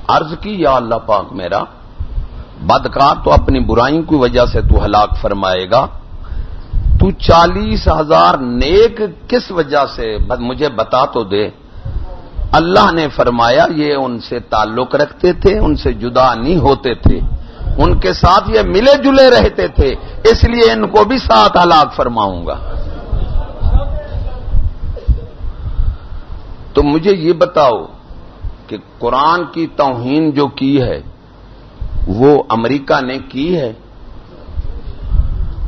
A: عرض کی یا اللہ پاک میرا بدکار تو اپنی برائیوں کی وجہ سے تو ہلاک فرمائے گا۔ تو چالیس ہزار نیک کس وجہ سے؟ مجھے بتا تو دے۔ اللہ نے فرمایا یہ ان سے تعلق رکھتے تھے، ان سے جدا نہیں ہوتے تھے۔ ان کے ساتھ یہ ملے جلے رہتے تھے، اس لیے ان کو بھی ساتھ ہلاک فرماؤں گا۔ تو مجھے یہ بتاؤ کہ قرآن کی توہین جو کی ہے وہ امریکہ نے کی ہے۔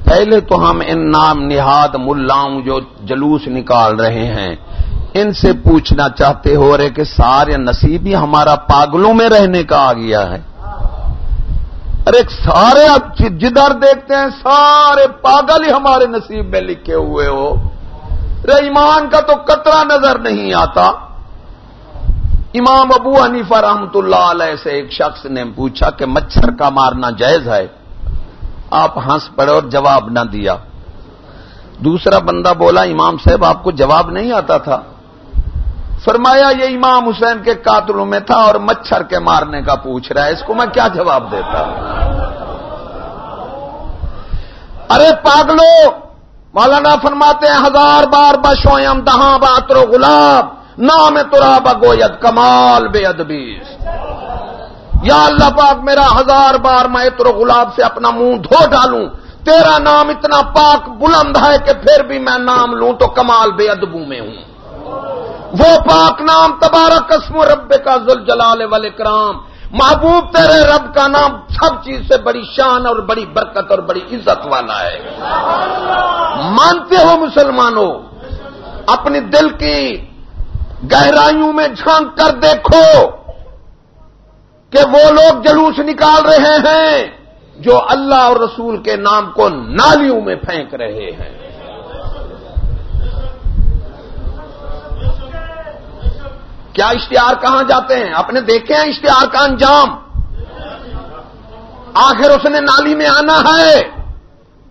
A: پہلے تو ہم ان نام نہاد ملاؤں جو جلوس نکال رہے ہیں، ان سے پوچھنا چاہتے ہو رہے کہ سارے نصیب ہی ہمارا پاگلوں میں رہنے کا آ گیا ہے۔ ارے سارے اب جدھر دیکھتے ہیں، سارے پاگل ہی ہمارے نصیب میں لکھے ہوئے ہو۔ ایمان کا تو قطرہ نظر نہیں آتا۔ امام ابو حنیفہ رحمت اللہ علیہ سے ایک شخص نے پوچھا کہ مچھر کا مارنا جائز ہے۔ آپ ہنس پڑے اور جواب نہ دیا۔ دوسرا بندہ بولا، امام صاحب، آپ کو جواب نہیں آتا تھا۔ فرمایا، یہ امام حسین کے قاتلوں میں تھا اور مچھر کے مارنے کا پوچھ رہا ہے۔ اس کو میں کیا جواب دیتا؟ ارے پاگلو، مولانا فرماتے ہیں، ہزار بار بشوئم دہاں باترو گلاب نام ترا بگوید کمال بے ادبیس یا اللہ پاک میرا ہزار بار میں اتر گلاب سے اپنا منہ دھو ڈالوں. تیرا نام اتنا پاک بلند ہے کہ پھر بھی میں نام لوں تو کمال بے ادبو میں ہوں. وہ پاک نام تبارہ قسم رب کا ذل جلال والے کرام محبوب تیرے رب کا نام سب چیز سے بڑی شان اور بڑی برکت اور بڑی عزت والا ہے. مانتے ہو مسلمانوں، اپنی دل کی گہرائیوں میں جھانک کر دیکھو کہ وہ لوگ جلوس نکال رہے ہیں جو اللہ اور رسول کے نام کو نالیوں میں پھینک رہے ہیں۔ کیا اشتہار کہاں جاتے ہیں؟ آپ نے دیکھے ہیں اشتہار کا انجام؟ آخر اس نے نالی میں آنا ہے۔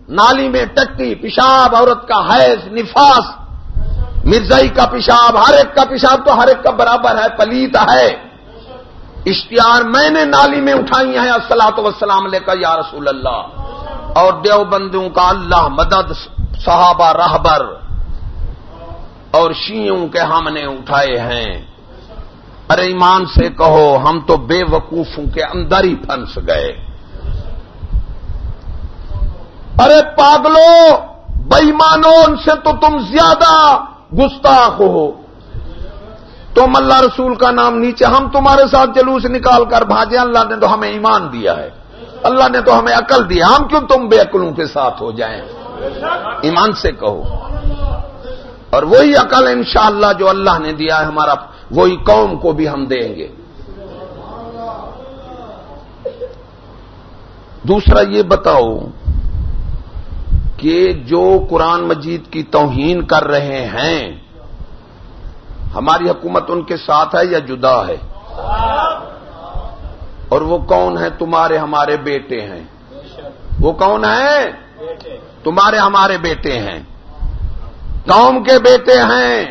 A: نالی میں ٹٹی پیشاب، عورت کا حیض، نفاس مرزائی کا پیشاب، ہر ایک کا پیشاب تو ہر ایک کا برابر ہے، پلیت ہے۔ اشتہار میں نے نالی میں اٹھائی ہیں السلاط وسلام لے کر یا رسول اللہ۔ اور دیوبندوں کا اللہ مدد، صحابہ راہبر اور شیوں کے ہم نے اٹھائے ہیں۔ ارے ایمان سے کہو، ہم تو بے وقوفوں کے اندر ہی پھنس گئے۔ ارے پاگلو بےمانو ان سے تو تم زیادہ گستاخ ہو۔ تم اللہ رسول کا نام نیچے، ہم تمہارے ساتھ جلوس نکال کر بھاجے، اللہ نے تو ہمیں ایمان دیا ہے۔ اللہ نے تو ہمیں عقل دیا ہم کیوں تم بے عقلوں کے ساتھ ہو جائیں؟ ایمان سے کہو۔ اور وہی عقل انشاءاللہ جو اللہ نے دیا ہے، ہمارا وہی قوم کو بھی ہم دیں گے۔ دوسرا یہ بتاؤ کہ جو قرآن مجید کی توہین کر رہے ہیں، ہماری حکومت ان کے ساتھ ہے یا جدا ہے؟ اور وہ کون ہے تمہارے ہمارے بیٹے ہیں؟ وہ کون ہے تمہارے ہمارے بیٹے ہیں۔ قوم کے بیٹے ہیں۔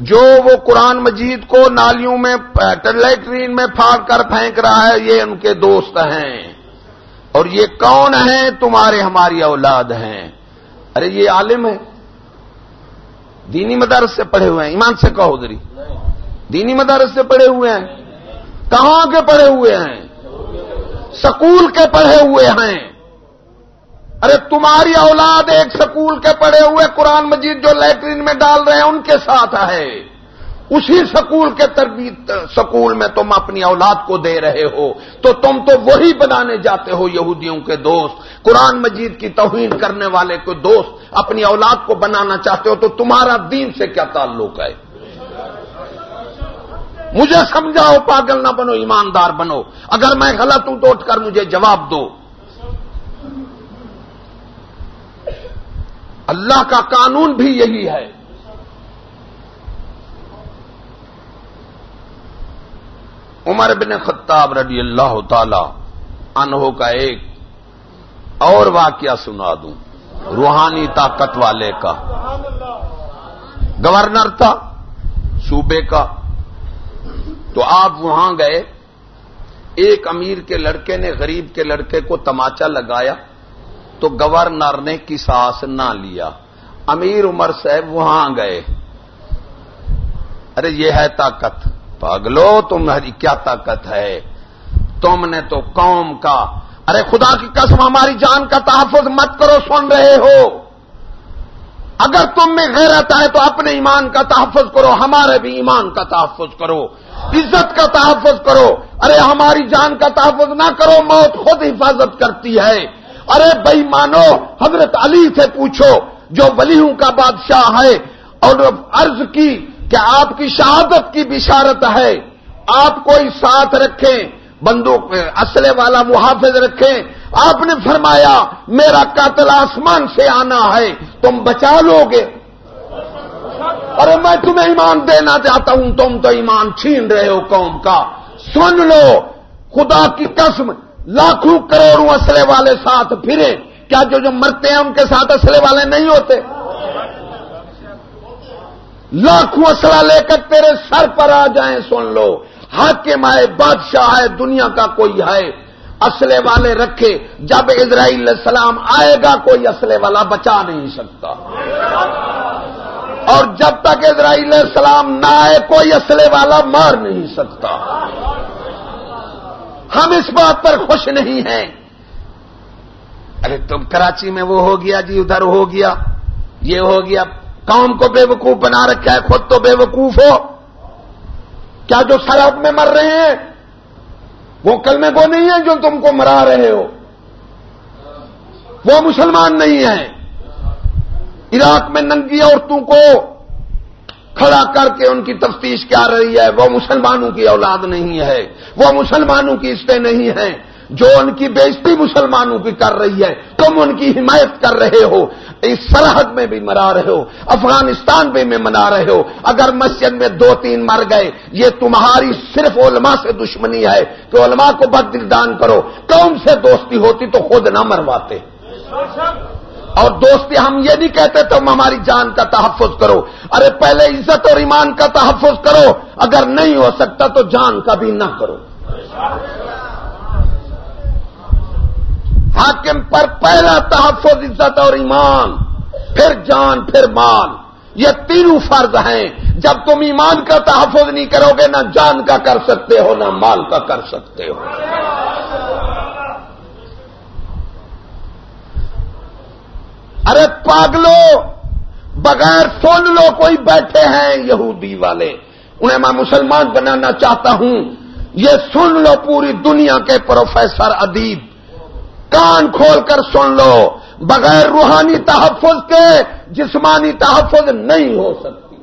A: جو وہ قرآن مجید کو نالیوں میں لیٹرین میں پھاڑ کر پھینک رہا ہے، یہ ان کے دوست ہیں۔ اور یہ کون ہیں تمہارے ہماری اولاد ہیں؟ ارے یہ عالم ہے دینی مدارس سے پڑھے ہوئے ہیں۔ ایمان سے کہو دری دینی مدارس سے پڑھے ہوئے ہیں۔ کہاں کے پڑھے ہوئے ہیں؟ سکول کے پڑھے ہوئے ہیں۔ ارے تمہاری اولاد ایک سکول کے پڑے ہوئے قرآن مجید جو لیٹرین میں ڈال رہے ہیں، ان کے ساتھ ہے۔ اسی سکول کے تربیت، سکول میں تم اپنی اولاد کو دے رہے ہو، تو تم تو وہی بنانے جاتے ہو یہودیوں کے دوست۔ قرآن مجید کی توہین کرنے والے کو دوست اپنی اولاد کو بنانا چاہتے ہو، تو تمہارا دین سے کیا تعلق ہے؟ مجھے سمجھاؤ، پاگل نہ بنو، ایماندار بنو۔ اگر میں غلط ہوں تو اٹھ کر مجھے جواب دو۔ اللہ کا قانون بھی یہی ہے۔ عمر بن خطاب رضی اللہ تعالی انہوں کا ایک اور واقعہ سنا دوں۔ روحانی طاقت والے کا۔ گورنر تھا، صوبے کا۔ تو آپ وہاں گئے۔ ایک امیر کے لڑکے نے، غریب کے لڑکے کو تماچا لگایا۔ تو گورنر نے کساس نہ لیا۔ امیر عمر صاحب وہاں گئے۔ ارے، یہ ہے طاقت۔ پاگلو تمہاری کیا طاقت ہے؟ تم نے تو قوم کا، ارے خدا کی قسم، ہماری جان کا تحفظ مت کرو، سن رہے ہو۔ اگر تم میں غیرت آئے تو اپنے ایمان کا تحفظ کرو، ہمارے بھی ایمان کا تحفظ کرو، عزت کا تحفظ کرو۔ ارے ہماری جان کا تحفظ نہ کرو، موت خود حفاظت کرتی ہے۔ ارے بئی مانو حضرت علی سے پوچھو، جو ولیوں کا بادشاہ ہے، اور عرض کی کہ آپ کی شہادت کی بشارت ہے۔ آپ کوئی ساتھ رکھیں، بندوق اسلحے والا محافظ رکھیں۔ آپ نے فرمایا، میرا قاتل آسمان سے آنا ہے، تم بچا لو گے۔ ارے میں تمہیں ایمان دینا چاہتا ہوں، تم تو ایمان چھین رہے ہو قوم کا۔ سن لو، خدا کی قسم، لاکھوں کروڑوں اسلحے والے ساتھ پھرے کیا جو جو مرتے ہیں، ان کے ساتھ اسلحے والے نہیں ہوتے؟ لاکھوں اسلحہ لے کر تیرے سر پر آ جائیں، سن لو۔ حاکم آئے، بادشاہ ہے دنیا کا کوئی ہے۔ اسلحے والے رکھے، جب اسرائیل السلام آئے گا، کوئی اسلحے والا بچا نہیں سکتا۔ اور جب تک اسرائیل السلام نہ آئے، کوئی اسلحے والا مار نہیں سکتا۔ ہم اس بات پر خوش نہیں ہیں۔ ارے، تم کراچی میں وہ ہو گیا جی ادھر ہو گیا، یہ ہو گیا۔ قوم کو بے وقوف بنا رکھا ہے، خود تو بے وقوف ہو۔ کیا جو سرحد میں مر رہے ہیں، وہ کل میں نہیں ہے جو تم کو مرا رہے ہو۔ وہ مسلمان نہیں ہیں۔ عراق میں ننگی عورتوں کو کھڑا کر کے ان کی تفتیش کیا رہی ہے، وہ مسلمانوں کی اولاد نہیں ہے۔ وہ مسلمانوں کی اسٹے نہیں ہیں۔ جو ان کی بےزتی مسلمانوں کی کر رہی ہے، تم ان کی حمایت کر رہے ہو۔ اس سرحد میں بھی مرا رہے ہو، افغانستان میں بھی منا رہے ہو۔ اگر مسجد میں دو تین مر گئے، یہ تمہاری صرف علماء سے دشمنی ہے کہ علماء کو بد دل دان کرو۔ کون سے دوستی ہوتی تو خود نہ مرواتے۔ اور دوستی ہم یہ نہیں کہتے تم ہماری جان کا تحفظ کرو۔ ارے پہلے عزت اور ایمان کا تحفظ کرو۔ اگر نہیں ہو سکتا تو جان کا بھی نہ کرو۔ حاکم پر پہلا تحفظ، عزت اور ایمان، پھر جان، پھر مال۔ یہ تینوں فرض ہیں۔ جب تم ایمان کا تحفظ نہیں کرو گے، نہ جان کا کر سکتے ہو، نہ مال کا کر سکتے ہو۔ ارے پاگلو، بغیر سن لو کوئی بیٹھے ہیں یہودی والے۔ انہیں میں مسلمان بنانا چاہتا ہوں۔ یہ سن لو پوری دنیا کے پروفیسر ادیب۔ کان کھول کر سن لو بغیر روحانی تحفظ کے جسمانی تحفظ نہیں ہو سکتی۔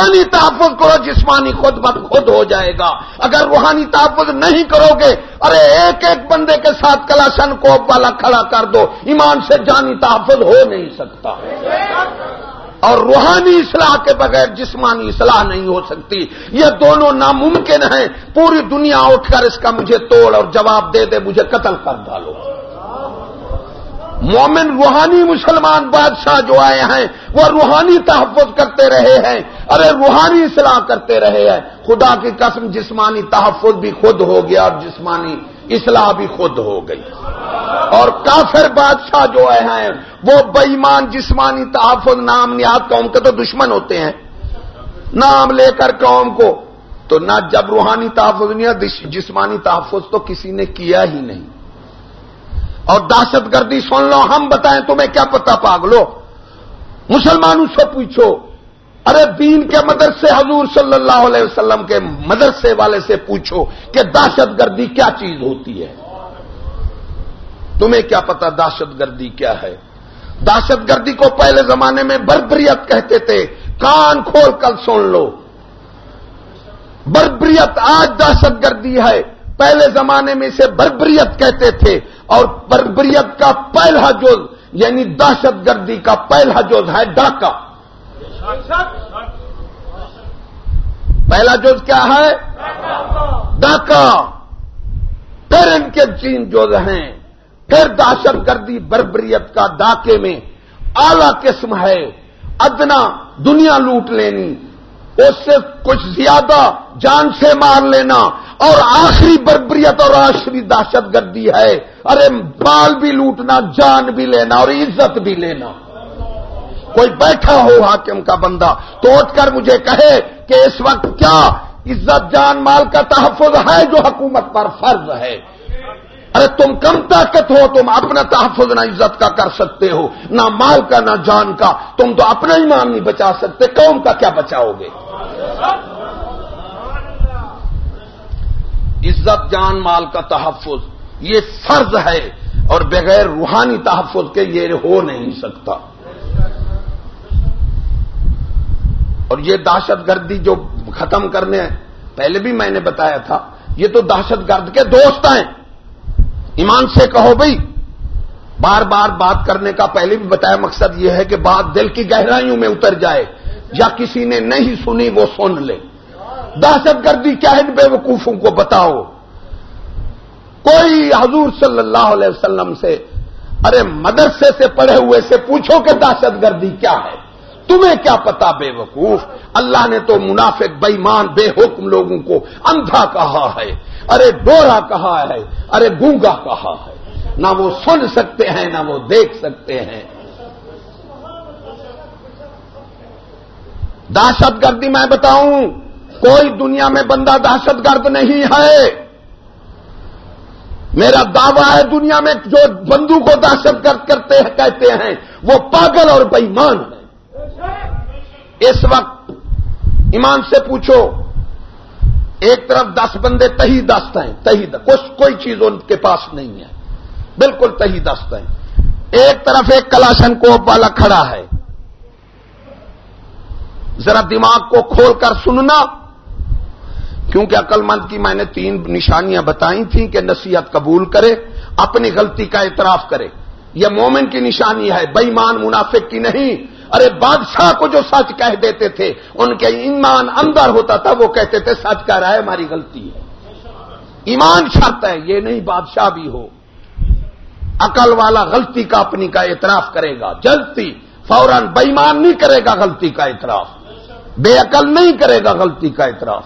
A: روحانی تحفظ کرو، جسمانی خود بد خود ہو جائے گا۔ اگر روحانی تحفظ نہیں کرو گے، ارے ایک ایک بندے کے ساتھ کلاشن کو والا کھڑا کر دو، ایمان سے جانی تحفظ ہو نہیں سکتا۔ اور روحانی اصلاح کے بغیر جسمانی اصلاح نہیں ہو سکتی۔ یہ دونوں ناممکن ہیں۔ پوری دنیا اٹھ کر اس کا مجھے توڑ اور جواب دے دے، مجھے قتل کر ڈالو۔ مومن روحانی مسلمان بادشاہ جو آئے ہیں، وہ روحانی تحفظ کرتے رہے ہیں۔ ارے، روحانی اصلاح کرتے رہے ہیں۔ خدا کی قسم، جسمانی تحفظ بھی خود ہو گیا اور جسمانی اصلاح بھی خود ہو گئی۔ اور کافر بادشاہ جو آئے ہیں، وہ بےمان جسمانی تحفظ نام نیاد قوم کے تو دشمن ہوتے ہیں۔ نام لے کر قوم کو، تو نہ جب روحانی تحفظ نہیں جسمانی تحفظ تو کسی نے کیا ہی نہیں۔ اور دہشت گردی سن لو، ہم بتائیں تمہیں کیا پتا پاگلو؟ مسلمانوں سے پوچھو، ارے دین کے مدرسے حضور صلی اللہ علیہ وسلم کے مدرسے والے سے پوچھو کہ دہشت گردی کیا چیز ہوتی ہے؟ تمہیں کیا پتا دہشت گردی کیا ہے؟ دہشت گردی کو پہلے زمانے میں بربریت کہتے تھے، کان کھول کر سن لو۔ بربریت آج دہشت گردی ہے۔ پہلے زمانے میں اسے بربریت کہتے تھے اور بربریت کا پہلا جز یعنی دہشت گردی کا پہلا جز ہے ڈاکہ۔ پہلا جز کیا ہے؟ ڈاکہ۔ پھر ان کے چین جز ہیں۔ پھر دہشت گردی بربریت کا ڈاکے میں۔ اعلی قسم ہے۔ ادنا، دنیا لوٹ لینی۔ اس سے کچھ زیادہ جان سے مار لینا۔ اور آخری بربریت اور آخری دہشت گردی ہے۔ ارے، مال بھی لوٹنا، جان بھی لینا اور عزت بھی لینا۔ کوئی بیٹھا ہو حاکم کا بندہ، تو اٹھ کر مجھے کہے کہ اس وقت کیا عزت جان، مال کا تحفظ ہے جو حکومت پر فرض ہے؟ ارے، تم کم طاقت ہو، تم اپنا تحفظ نہ عزت کا کر سکتے ہو، نہ مال کا، نہ جان کا۔ تم تو اپنا ایمان نہیں بچا سکتے، قوم کا کیا بچاؤ گے؟ عزت جان مال کا تحفظ، یہ فرض ہے اور بغیر روحانی تحفظ کے یہ ہو نہیں سکتا۔ اور یہ دہشت گردی جو ختم کرنے پہلے بھی میں نے بتایا تھا، یہ تو دہشت گرد کے دوست ہیں۔ ایمان سے کہو بھائی، بار بار بات کرنے کا پہلے بھی بتایا مقصد یہ ہے کہ بات دل کی گہرائیوں میں اتر جائے، یا کسی نے نہیں سنی وہ سن لے۔ دہشت گردی کیا ہے بے وقوفوں کو بتاؤ؟ کوئی حضور صلی اللہ علیہ وسلم سے، ارے مدرسے سے پڑھے ہوئے سے پوچھو کہ دہشت گردی کیا ہے؟ تمہیں کیا پتا بے وقوف؟ اللہ نے تو منافق بےمان بے حکم لوگوں کو اندھا کہا ہے۔ ارے ڈورا کہا ہے۔ ارے گونگا کہا ہے۔ نہ وہ سن سکتے ہیں، نہ وہ دیکھ سکتے ہیں۔ دہشت گردی میں بتاؤں کوئی دنیا میں بندہ دہشت گرد نہیں ہے۔ میرا دعویٰ ہے دنیا میں جو بندو کو دہشت گرد کرتے ہیں، کہتے ہیں، وہ پاگل اور بےمان ہے اس وقت ایمان سے پوچھو، ایک طرف دس بندے تہی دست ہیں، تہی کچھ کوئی چیز ان کے پاس نہیں ہے۔ بالکل تہی دست ہیں۔ ایک طرف ایک کلاشن کوپ والا کھڑا ہے۔ ذرا دماغ کو کھول کر سننا۔ کیونکہ عقل مند کی میں نے تین نشانیاں بتائی تھیں کہ نصیحت قبول کرے، اپنی غلطی کا اعتراف کرے۔ یہ مومن کی نشانی ہے بےمان منافق کی نہیں۔ ارے بادشاہ کو جو سچ کہہ دیتے تھے، ان کے ایمان اندر ہوتا تھا، وہ کہتے تھے، سچ کہہ رہا ہے، ہماری غلطی ہے۔ ایمان شرط ہے، یہ نہیں، بادشاہ بھی ہو۔ عقل والا غلطی کا اپنی کا اعتراف کرے گا۔ جلدی، فوراً بےمان نہیں کرے گا غلطی کا اعتراف۔ بے عقل نہیں کرے گا غلطی کا اعتراف۔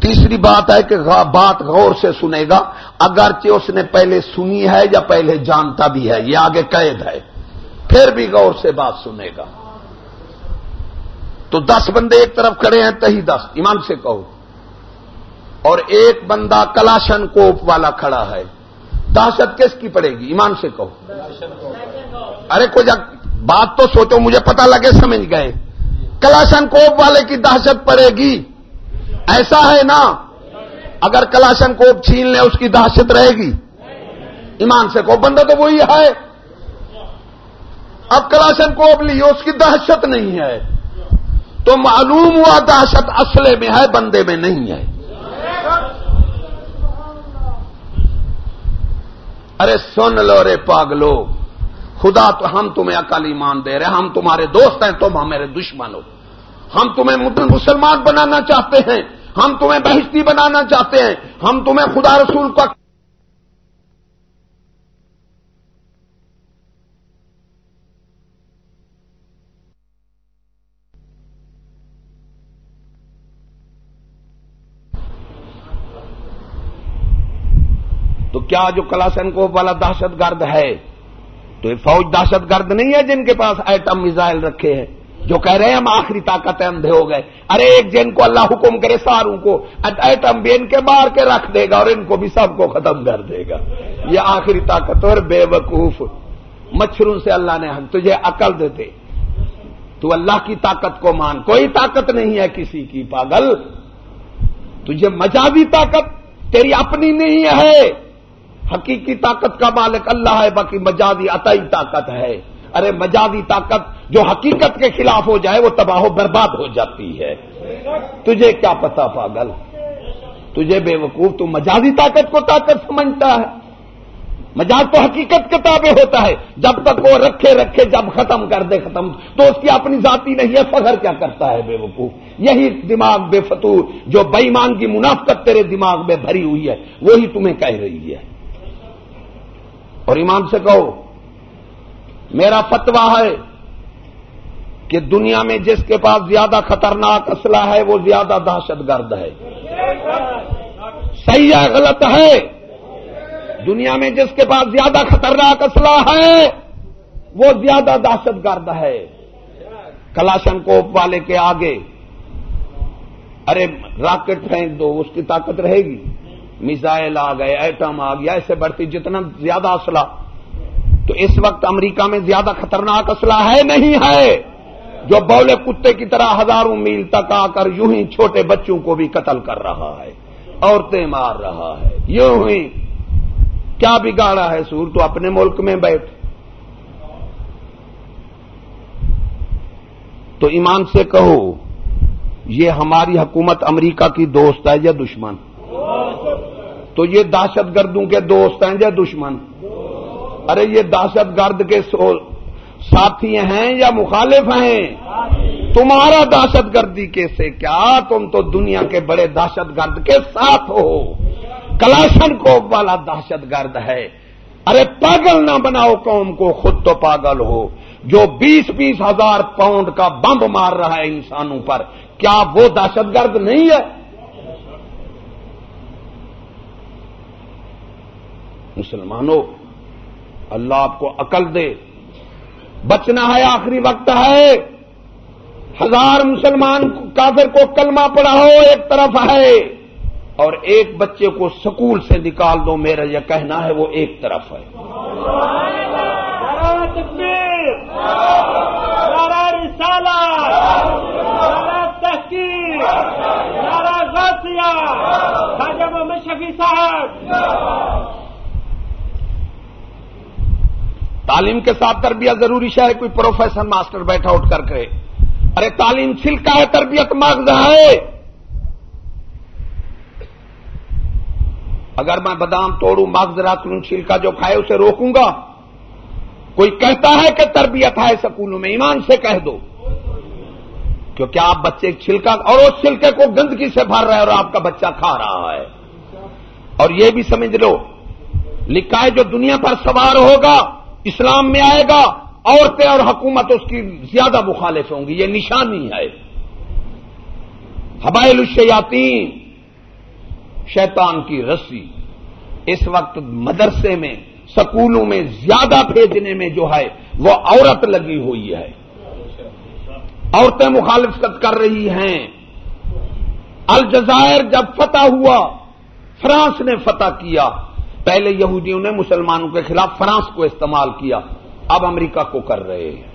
A: تیسری بات ہے کہ بات غور سے سنے گا، اگرچہ اس نے پہلے سنی ہے یا پہلے جانتا بھی ہے، یہ آگے قید ہے، پھر بھی غور سے بات سنے گا۔ تو دس بندے ایک طرف کھڑے ہیں، تہی دس، ایمان سے کہو۔ اور ایک بندہ کلاشن کوپ والا کھڑا ہے۔ دہشت کس کی پڑے گی؟ ایمان سے کہو۔ ارے کچھ بات تو سوچو، مجھے پتا لگے، سمجھ گئے۔ کلاشن کوپ والے کی دہشت پڑے گی۔ ایسا ہے نا؟ اگر کلاشن کوپ چھین لے، اس کی دہشت رہے گی۔ ایمان سے کو بندہ تو وہی ہے۔ اب کلاشن کو اب لیے اس کی دہشت نہیں ہے۔ تو معلوم ہوا دہشت اصلے میں ہے، بندے میں نہیں ہے۔ ارے سن لو رے پاگلو، خدا تو ہم تمہیں عقل ایمان دے رہے ہم تمہارے دوست ہیں، تم ہمارے دشمن ہو۔ ہم تمہیں مسلمان بنانا چاہتے ہیں۔ ہم تمہیں بہشتی بنانا چاہتے ہیں۔ ہم تمہیں خدا رسول کا تو کیا جو کلاسن کو والا دہشت گرد ہے؟ تو یہ فوج دہشت گرد نہیں ہے جن کے پاس ایٹم میزائل رکھے ہیں۔ جو کہہ رہے ہیں ہم آخری طاقت اندھے ہو گئے۔ ارے ایک جن کو اللہ حکم کرے ساروں کو ایٹم بھی ان کے مار کے رکھ دے گا اور ان کو بھی سب کو ختم کر دے گا۔ یہ آخری طاقت اور بے وقوف۔ مچھروں سے اللہ نے تجھے عقل دیتے تو اللہ کی طاقت کو مان۔ کوئی طاقت نہیں ہے کسی کی، پاگل۔ تجھے مجازی طاقت تیری اپنی نہیں ہے۔ حقیقی طاقت کا مالک اللہ ہے، باقی مجازی عطائی طاقت ہے۔ ارے مجازی طاقت جو حقیقت کے خلاف ہو جائے وہ تباہ و برباد ہو جاتی ہے۔ تجھے کیا پتا پاگل؟ تجھے بے وقوف تو مجازی طاقت کو طاقت سمجھتا ہے۔ مجاز تو حقیقت کتابیں ہوتا ہے۔ جب تک وہ رکھے رکھے جب ختم کر دے ختم، تو اس کی اپنی ذاتی نہیں ہے، فخر کیا کرتا ہے بے وقوف؟ یہی دماغ بے فتور جو بےمان کی منافقت تیرے دماغ میں بھری ہوئی ہے، وہی تمہیں کہہ رہی ہے۔ اور ایمان سے کہو میرا فتوا ہے کہ دنیا میں جس کے پاس زیادہ خطرناک اسلحہ ہے، وہ زیادہ دہشت گرد ہے۔ صحیح ہے، غلط ہے۔ دنیا میں جس کے پاس زیادہ خطرناک اسلحہ ہے، وہ زیادہ دہشت گرد ہے۔ کلاشن کوپ والے کے آگے، ارے، راکٹ پھینک دو، اس کی طاقت رہے گی۔ میزائل آ گئے، ایٹم آ گیا، ایسے بڑھتی جتنا زیادہ اسلحہ۔ تو اس وقت امریکہ میں زیادہ خطرناک اسلحہ ہے نہیں ہے جو بولے کتے کی طرح ہزاروں میل تک آ کر یوں ہی چھوٹے بچوں کو بھی قتل کر رہا ہے، عورتیں مار رہا ہے۔ یوں ہی۔ کیا بگاڑا ہے سور؟ تو اپنے ملک میں بیٹھ۔ تو ایمان سے کہو، یہ ہماری حکومت امریکہ کی دوست ہے یا دشمن؟ تو یہ دہشت گردوں کے دوست ہیں یا دشمن؟ ارے یہ دہشت گرد کے ساتھی ہیں یا مخالف ہیں؟ تمہارا دہشت گردی کیسے؟ کیا تم تو دنیا کے بڑے دہشت گرد کے ساتھ ہو؟ کلاشن کو والا دہشت گرد ہے۔ ارے پاگل نہ بناؤ قوم کو، خود تو پاگل ہو۔ جو بیس بیس ہزار پاؤنڈ کا بمب مار رہا ہے انسانوں پر، کیا وہ دہشت گرد نہیں ہے؟ مسلمانوں اللہ آپ کو عقل دے۔ بچنا ہے آخری وقت ہے۔ ہزار مسلمان کافر کو کلمہ پڑھاؤ ایک طرف ہے۔ اور ایک بچے کو سکول سے نکال دو، میرا یہ کہنا ہے، وہ ایک طرف ہے۔ تعلیم کے ساتھ تربیت ضروری ہے، کوئی پروفیسر، ماسٹر بیٹھا اٹھ کر کے ارے تعلیم چھلکا ہے، تربیت مغز ہے۔ اگر میں بادام توڑوں، مغز رکھ لوں چھلکا جو کھائے، اسے روکوں گا۔ کوئی کہتا ہے کہ تربیت ہے، سکولوں میں ایمان سے کہہ دو۔ کیونکہ آپ بچے چھلکا اور اس چھلکے کو گندگی سے بھر رہے اور آپ کا بچہ کھا رہا ہے۔ اور یہ بھی سمجھ لو، لکھا ہے جو دنیا پر سوار ہوگا اسلام میں آئے گا، عورتیں اور حکومت اس کی زیادہ مخالف ہوں گی، یہ نشانی ہے۔ حبائل الشیاطین، شیطان کی رسی اس وقت مدرسے میں، سکولوں میں زیادہ بھیجنے میں جو ہے، وہ عورت لگی ہوئی ہے۔ عورتیں مخالفت کر رہی ہیں۔ الجزائر جب فتح ہوا، فرانس نے فتح کیا۔ پہلے یہودیوں نے مسلمانوں کے خلاف فرانس کو استعمال کیا، اب امریکہ کو کر رہے ہیں۔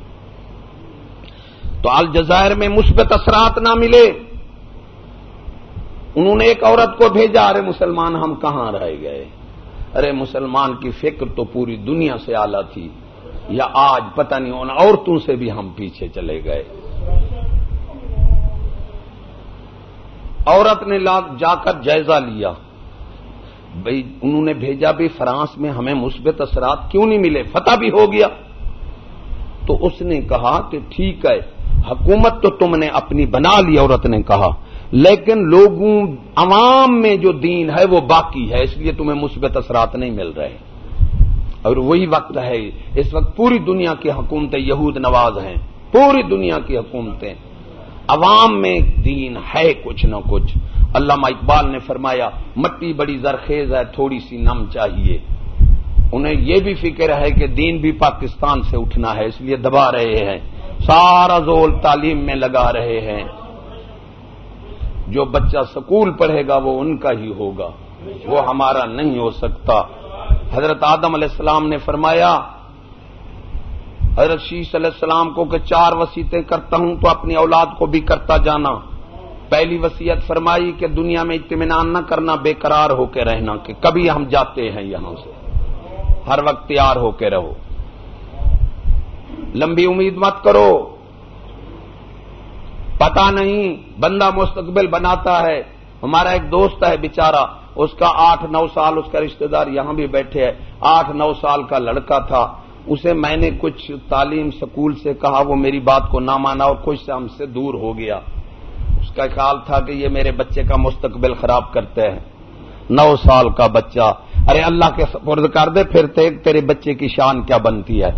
A: تو الجزائر میں مثبت اثرات نہ ملے۔ انہوں نے ایک عورت کو بھیجا، ارے مسلمان ہم کہاں رہ گئے؟ ارے مسلمان کی فکر تو پوری دنیا سے آلہ تھی، یا آج پتہ نہیں ہونا عورتوں سے بھی ہم پیچھے چلے گئے۔ عورت نے جا کر جائزہ لیا۔ بھائی انہوں نے بھیجا بھی فرانس میں ہمیں مثبت اثرات کیوں نہیں ملے؟ فتح بھی ہو گیا۔ تو اس نے کہا کہ ٹھیک ہے، حکومت تو تم نے اپنی بنا لی، عورت نے کہا۔ لیکن لوگوں، عوام میں جو دین ہے وہ باقی ہے، اس لیے تمہیں مثبت اثرات نہیں مل رہے۔ اور وہی وقت ہے، اس وقت پوری دنیا کی حکومتیں یہود نواز ہیں۔ پوری دنیا کی حکومتیں۔ عوام میں دین ہے کچھ نہ کچھ۔ علامہ اقبال نے فرمایا، مٹی بڑی زرخیز ہے، تھوڑی سی نم چاہیے۔ انہیں یہ بھی فکر ہے کہ دین بھی پاکستان سے اٹھنا ہے، اس لیے دبا رہے ہیں۔ سارا زول تعلیم میں لگا رہے ہیں۔ جو بچہ سکول پڑھے گا، وہ ان کا ہی ہوگا۔ وہ ہمارا نہیں ہو سکتا۔ حضرت آدم علیہ السلام نے فرمایا حضرت شیش علیہ السلام کو کہ چار وسیعتیں کرتا ہوں تو اپنی اولاد کو بھی کرتا جانا۔ پہلی وسیعت فرمائی کہ دنیا میں اطمینان نہ کرنا بے قرار ہو کے رہنا کہ کبھی ہم جاتے ہیں یہاں سے۔ ہر وقت تیار ہو کے رہو۔ لمبی امید مت کرو۔ پتا نہیں بندہ مستقبل بناتا ہے۔ ہمارا ایک دوست ہے بیچارہ، اس کا آٹھ نو سال اس کا رشتہ دار یہاں بھی بیٹھے ہے آٹھ نو سال کا لڑکا تھا۔ اسے میں نے کچھ تعلیم سکول سے کہا، وہ میری بات کو نہ مانا اور کچھ سے ہم سے دور ہو گیا۔ اس کا خیال تھا کہ یہ میرے بچے کا مستقبل خراب کرتے ہیں۔ نو سال کا بچہ۔ ارے اللہ کے سپرد کر دے، پھر تیرے بچے کی شان کیا بنتی ہے؟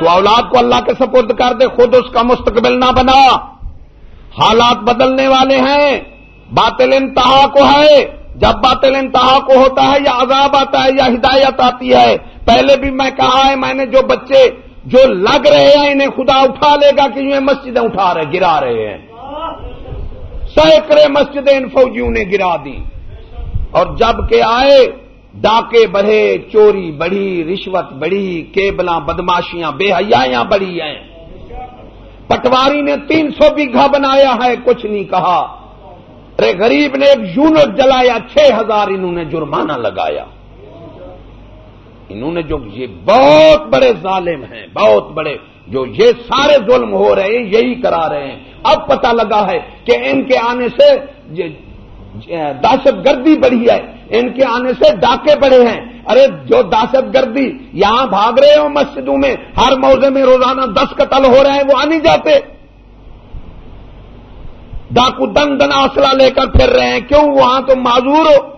A: تو اولاد کو اللہ کے سپرد کر دے، خود اس کا مستقبل نہ بنا۔ حالات بدلنے والے ہیں۔ باطل انتہا کو ہے۔ جب باطل انتہا کو ہوتا ہے یا عذاب آتا ہے یا ہدایت آتی ہے پہلے بھی میں کہا ہے، میں نے جو بچے جو لگ رہے ہیں، انہیں خدا اٹھا لے گا کہ یہ مسجدیں اٹھا رہے، گرا رہے ہیں۔ سینکڑے مسجدیں ان فوجیوں نے گرا دی اور جبکہ آئے، ڈاکے بڑھے، چوری بڑھی، رشوت بڑھی، کیبلاں، بدماشیاں، بے حیاں بڑھی ہیں۔ پٹواری نے تین سو بیگھا بنایا ہے، کچھ نہیں کہا۔ ارے، غریب نے ایک یونٹ جلایا، چھ ہزار انہوں نے جرمانہ لگایا۔ انہوں نے جو یہ بہت بڑے ظالم ہیں، بہت بڑے، جو یہ سارے ظلم ہو رہے ہیں، یہی کرا رہے ہیں۔ اب پتہ لگا ہے کہ ان کے آنے سے دہشت گردی بڑھی ہے۔ ان کے آنے سے ڈاکے بڑے ہیں۔ ارے، جو دہشت گردی یہاں بھاگ رہے ہو مسجدوں میں، ہر موزے میں روزانہ دس قتل ہو رہے ہیں، وہ آ نہیں جاتے۔ ڈاکو دن دن اصلہ لے کر پھر رہے ہیں۔ کیوں؟ وہاں تو معذور ہو۔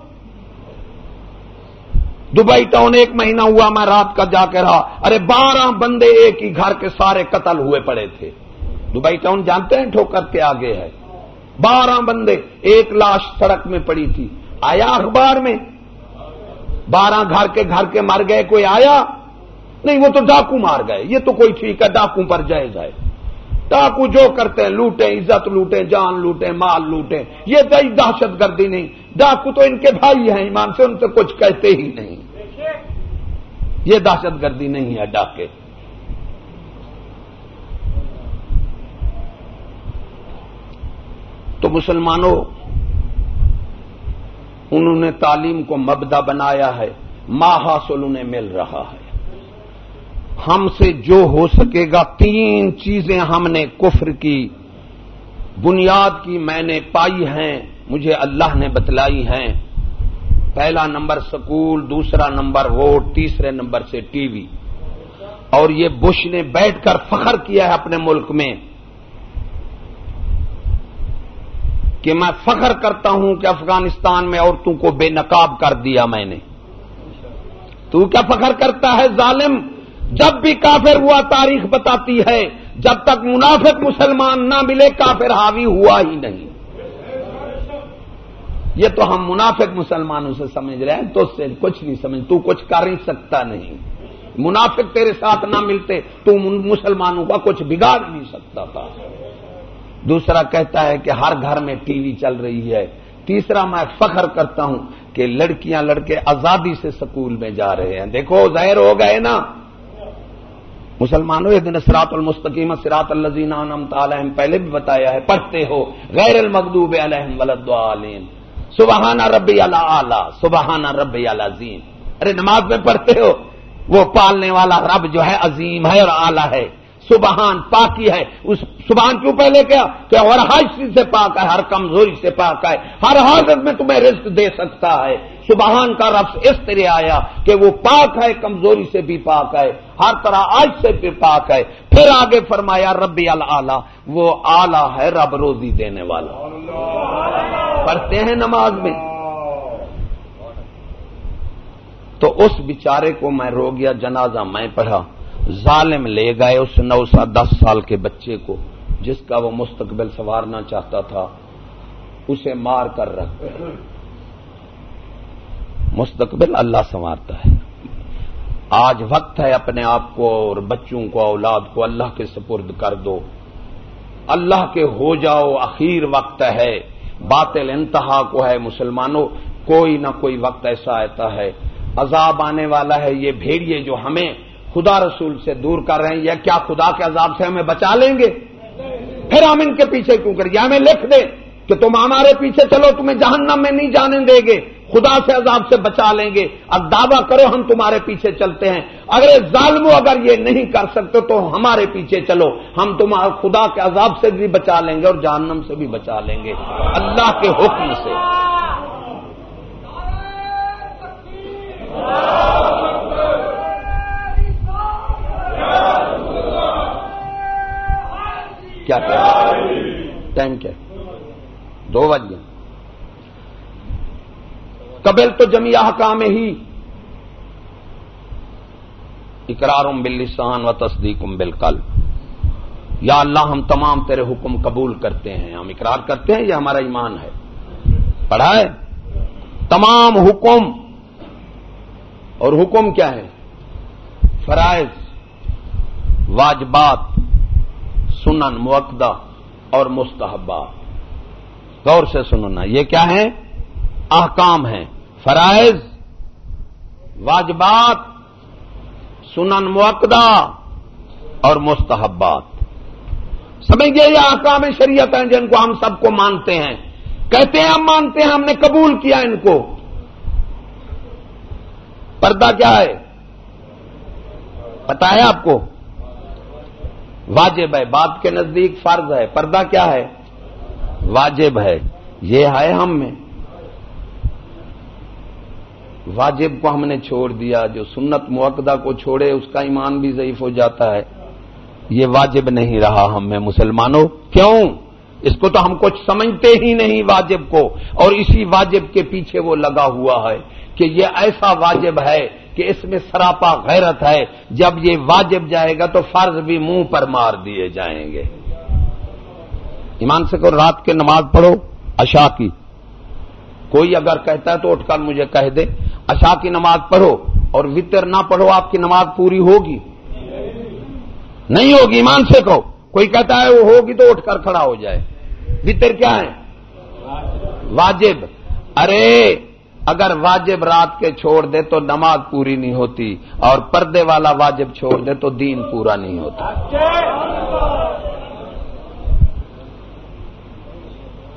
A: دبئی ٹاؤن ایک مہینہ ہوا، میں رات کا جا کے رہا۔ ارے، بارہ بندے ایک ہی گھر کے سارے قتل ہوئے پڑے تھے۔ دبئی ٹاؤن جانتے ہیں ٹھوکر کے آگے ہے۔ بارہ بندے ایک لاش سڑک میں پڑی تھی۔ آیا اخبار میں؟ بارہ گھر کے گھر کے مر گئے، کوئی آیا؟ نہیں، وہ تو ڈاکو مار گئے۔ یہ تو کوئی ٹھیک ہے، ڈاکو پر جائے جائے ڈاکو جو کرتے ہیں، لوٹیں، عزت لوٹیں، جان لوٹیں، مال لوٹیں۔ یہ دہشت گردی نہیں۔ ڈاکو تو ان کے بھائی ہیں، ایمان سے ان سے کچھ کہتے ہی نہیں۔ یہ دہشت گردی نہیں ہے ڈاکے تو مسلمانوں، انہوں نے تعلیم کو مبدا بنایا ہے حاصل انہیں مل رہا ہے۔ ہم سے جو ہو سکے گا، تین چیزیں ہم نے کفر کی، بنیاد کی میں نے پائی ہیں، مجھے اللہ نے بتلائی ہیں۔ پہلا نمبر سکول، دوسرا نمبر ووٹ تیسرے نمبر سے ٹی وی۔ اور یہ بش نے بیٹھ کر فخر کیا ہے اپنے ملک میں کہ میں فخر کرتا ہوں کہ افغانستان میں عورتوں کو بے نقاب کر دیا میں نے۔ تو کیا فخر کرتا ہے ظالم؟ جب بھی کافر ہوا تاریخ بتاتی ہے، جب تک منافق مسلمان نہ ملے، کافر حاوی ہوا ہی نہیں۔ یہ تو ہم منافق مسلمانوں سے سمجھ رہے ہیں، تو اس سے کچھ نہیں سمجھ، تو کچھ کر ہی سکتا نہیں۔ منافق تیرے ساتھ نہ ملتے، تو مسلمانوں کا کچھ بگاڑ نہیں سکتا تھا۔ دوسرا کہتا ہے کہ ہر گھر میں ٹی وی چل رہی ہے۔ تیسرا میں فخر کرتا ہوں کہ لڑکیاں لڑکے آزادی سے سکول میں جا رہے ہیں۔ دیکھو، ظاہر ہو گئے نا۔ مسلمانوں دن سرات المستقیم سرات الزین علیہم، پہلے بھی بتایا ہے، پڑھتے ہو، غیر المقدوب علیہم ولدعالین سبحانہ ربی اللہ سبحانہ ربی العظیم۔ ارے نماز میں پڑھتے ہو، وہ پالنے والا رب جو ہے عظیم ہے اور اعلیٰ ہے۔ سبحان پاکی ہے۔ اس سبحان کیوں پہلے کیا؟ کہ ہر حاصل سے پاک ہے، ہر کمزوری سے پاک ہے۔ ہر حالت میں تمہیں رزق دے سکتا ہے۔ سبحان کا رفظ اس طرح آیا کہ وہ پاک ہے، کمزوری سے بھی پاک ہے۔ ہر طرح آج سے بھی پاک ہے۔ پھر آگے فرمایا، ربی اللہ وہ آلہ ہے، رب روزی دینے والا۔ پڑھتے ہیں نماز میں۔ تو اس بیچارے کو میں رو گیا، جنازہ میں پڑھا۔ ظالم لے گئے اس نو سا دس سال کے بچے کو، جس کا وہ مستقبل سنوارنا چاہتا تھا۔ اسے مار کر رکھ۔ مستقبل اللہ سنوارتا ہے۔ آج وقت ہے اپنے آپ کو اور بچوں کو، اولاد کو اللہ کے سپرد کر دو۔ اللہ کے ہو جاؤ، اخیر وقت ہے۔ باطل انتہا کو ہے مسلمانوں، کوئی نہ کوئی وقت ایسا آتا ہے۔ عذاب آنے والا ہے یہ بھیڑیے جو ہمیں خدا رسول سے دور کر رہے ہیں، یا کیا خدا کے عذاب سے ہمیں بچا لیں گے؟ پھر ہم ان کے پیچھے کیوں کریں یا ہمیں لکھ دیں کہ تم ہمارے پیچھے چلو، تمہیں جہنم میں نہیں جانے دیں گے۔ خدا سے عذاب سے بچا لیں گے۔ اب دعویٰ کرو ہم تمہارے پیچھے چلتے ہیں۔ اگر ظالموں اگر یہ نہیں کر سکتے تو ہمارے پیچھے چلو۔ ہم تمہارے خدا کے عذاب سے بھی بچا لیں گے اور جہنم سے بھی بچا لیں گے۔ اللہ کے حکم سے۔ کیا ٹائم کیا دو بج گئے۔ قبل تو جمیا کام ہی۔ اقرار باللسان و تصدیق بالقل یا اللہ، ہم تمام تیرے حکم قبول کرتے ہیں۔ ہم اقرار کرتے ہیں، یہ ہمارا ایمان ہے۔ پڑھا ہے تمام حکم۔ اور حکم کیا ہے؟ فرائض، واجبات، سنن موقدہ اور مستحبات۔ غور سے سننا، یہ کیا ہے احکام ہیں۔ فرائض، واجبات، سنن موقدہ اور مستحبات۔ سمجھے یہ احکام شریعت ہیں جن کو ہم سب کو مانتے ہیں۔ کہتے ہیں ہم مانتے ہیں، ہم نے قبول کیا ان کو۔ پردہ کیا ہے؟ پتا ہے آپ کو؟ واجب ہے، بات کے نزدیک فرض ہے۔ پردہ کیا ہے؟ واجب ہے۔ یہ ہے ہم میں۔ واجب کو ہم نے چھوڑ دیا، جو سنت موقدہ کو چھوڑے، اس کا ایمان بھی ضعیف ہو جاتا ہے۔ یہ واجب نہیں رہا ہم میں مسلمانوں۔ کیوں؟ اس کو تو ہم کچھ سمجھتے ہی نہیں واجب کو۔ اور اسی واجب کے پیچھے وہ لگا ہوا ہے کہ یہ ایسا واجب ہے کہ اس میں سراپا غیرت ہے۔ جب یہ واجب جائے گا تو فرض بھی منہ پر مار دیے جائیں گے۔ ایمان سے کو رات کے نماز پڑھو اشا کی۔ کوئی اگر کہتا ہے تو اٹھ کر مجھے کہہ دے۔ اشا کی نماز پڑھو اور وطر نہ پڑھو، آپ کی نماز پوری ہوگی۔ نہیں ہوگی، ایمان سے کہو۔ کوئی کہتا ہے وہ ہوگی تو اٹھ کر کھڑا ہو جائے۔ وطر کیا ہے؟ واجب۔ ارے، اگر واجب رات کے چھوڑ دے تو نماز پوری نہیں ہوتی اور پردے والا واجب چھوڑ دے تو دین پورا نہیں ہوتا۔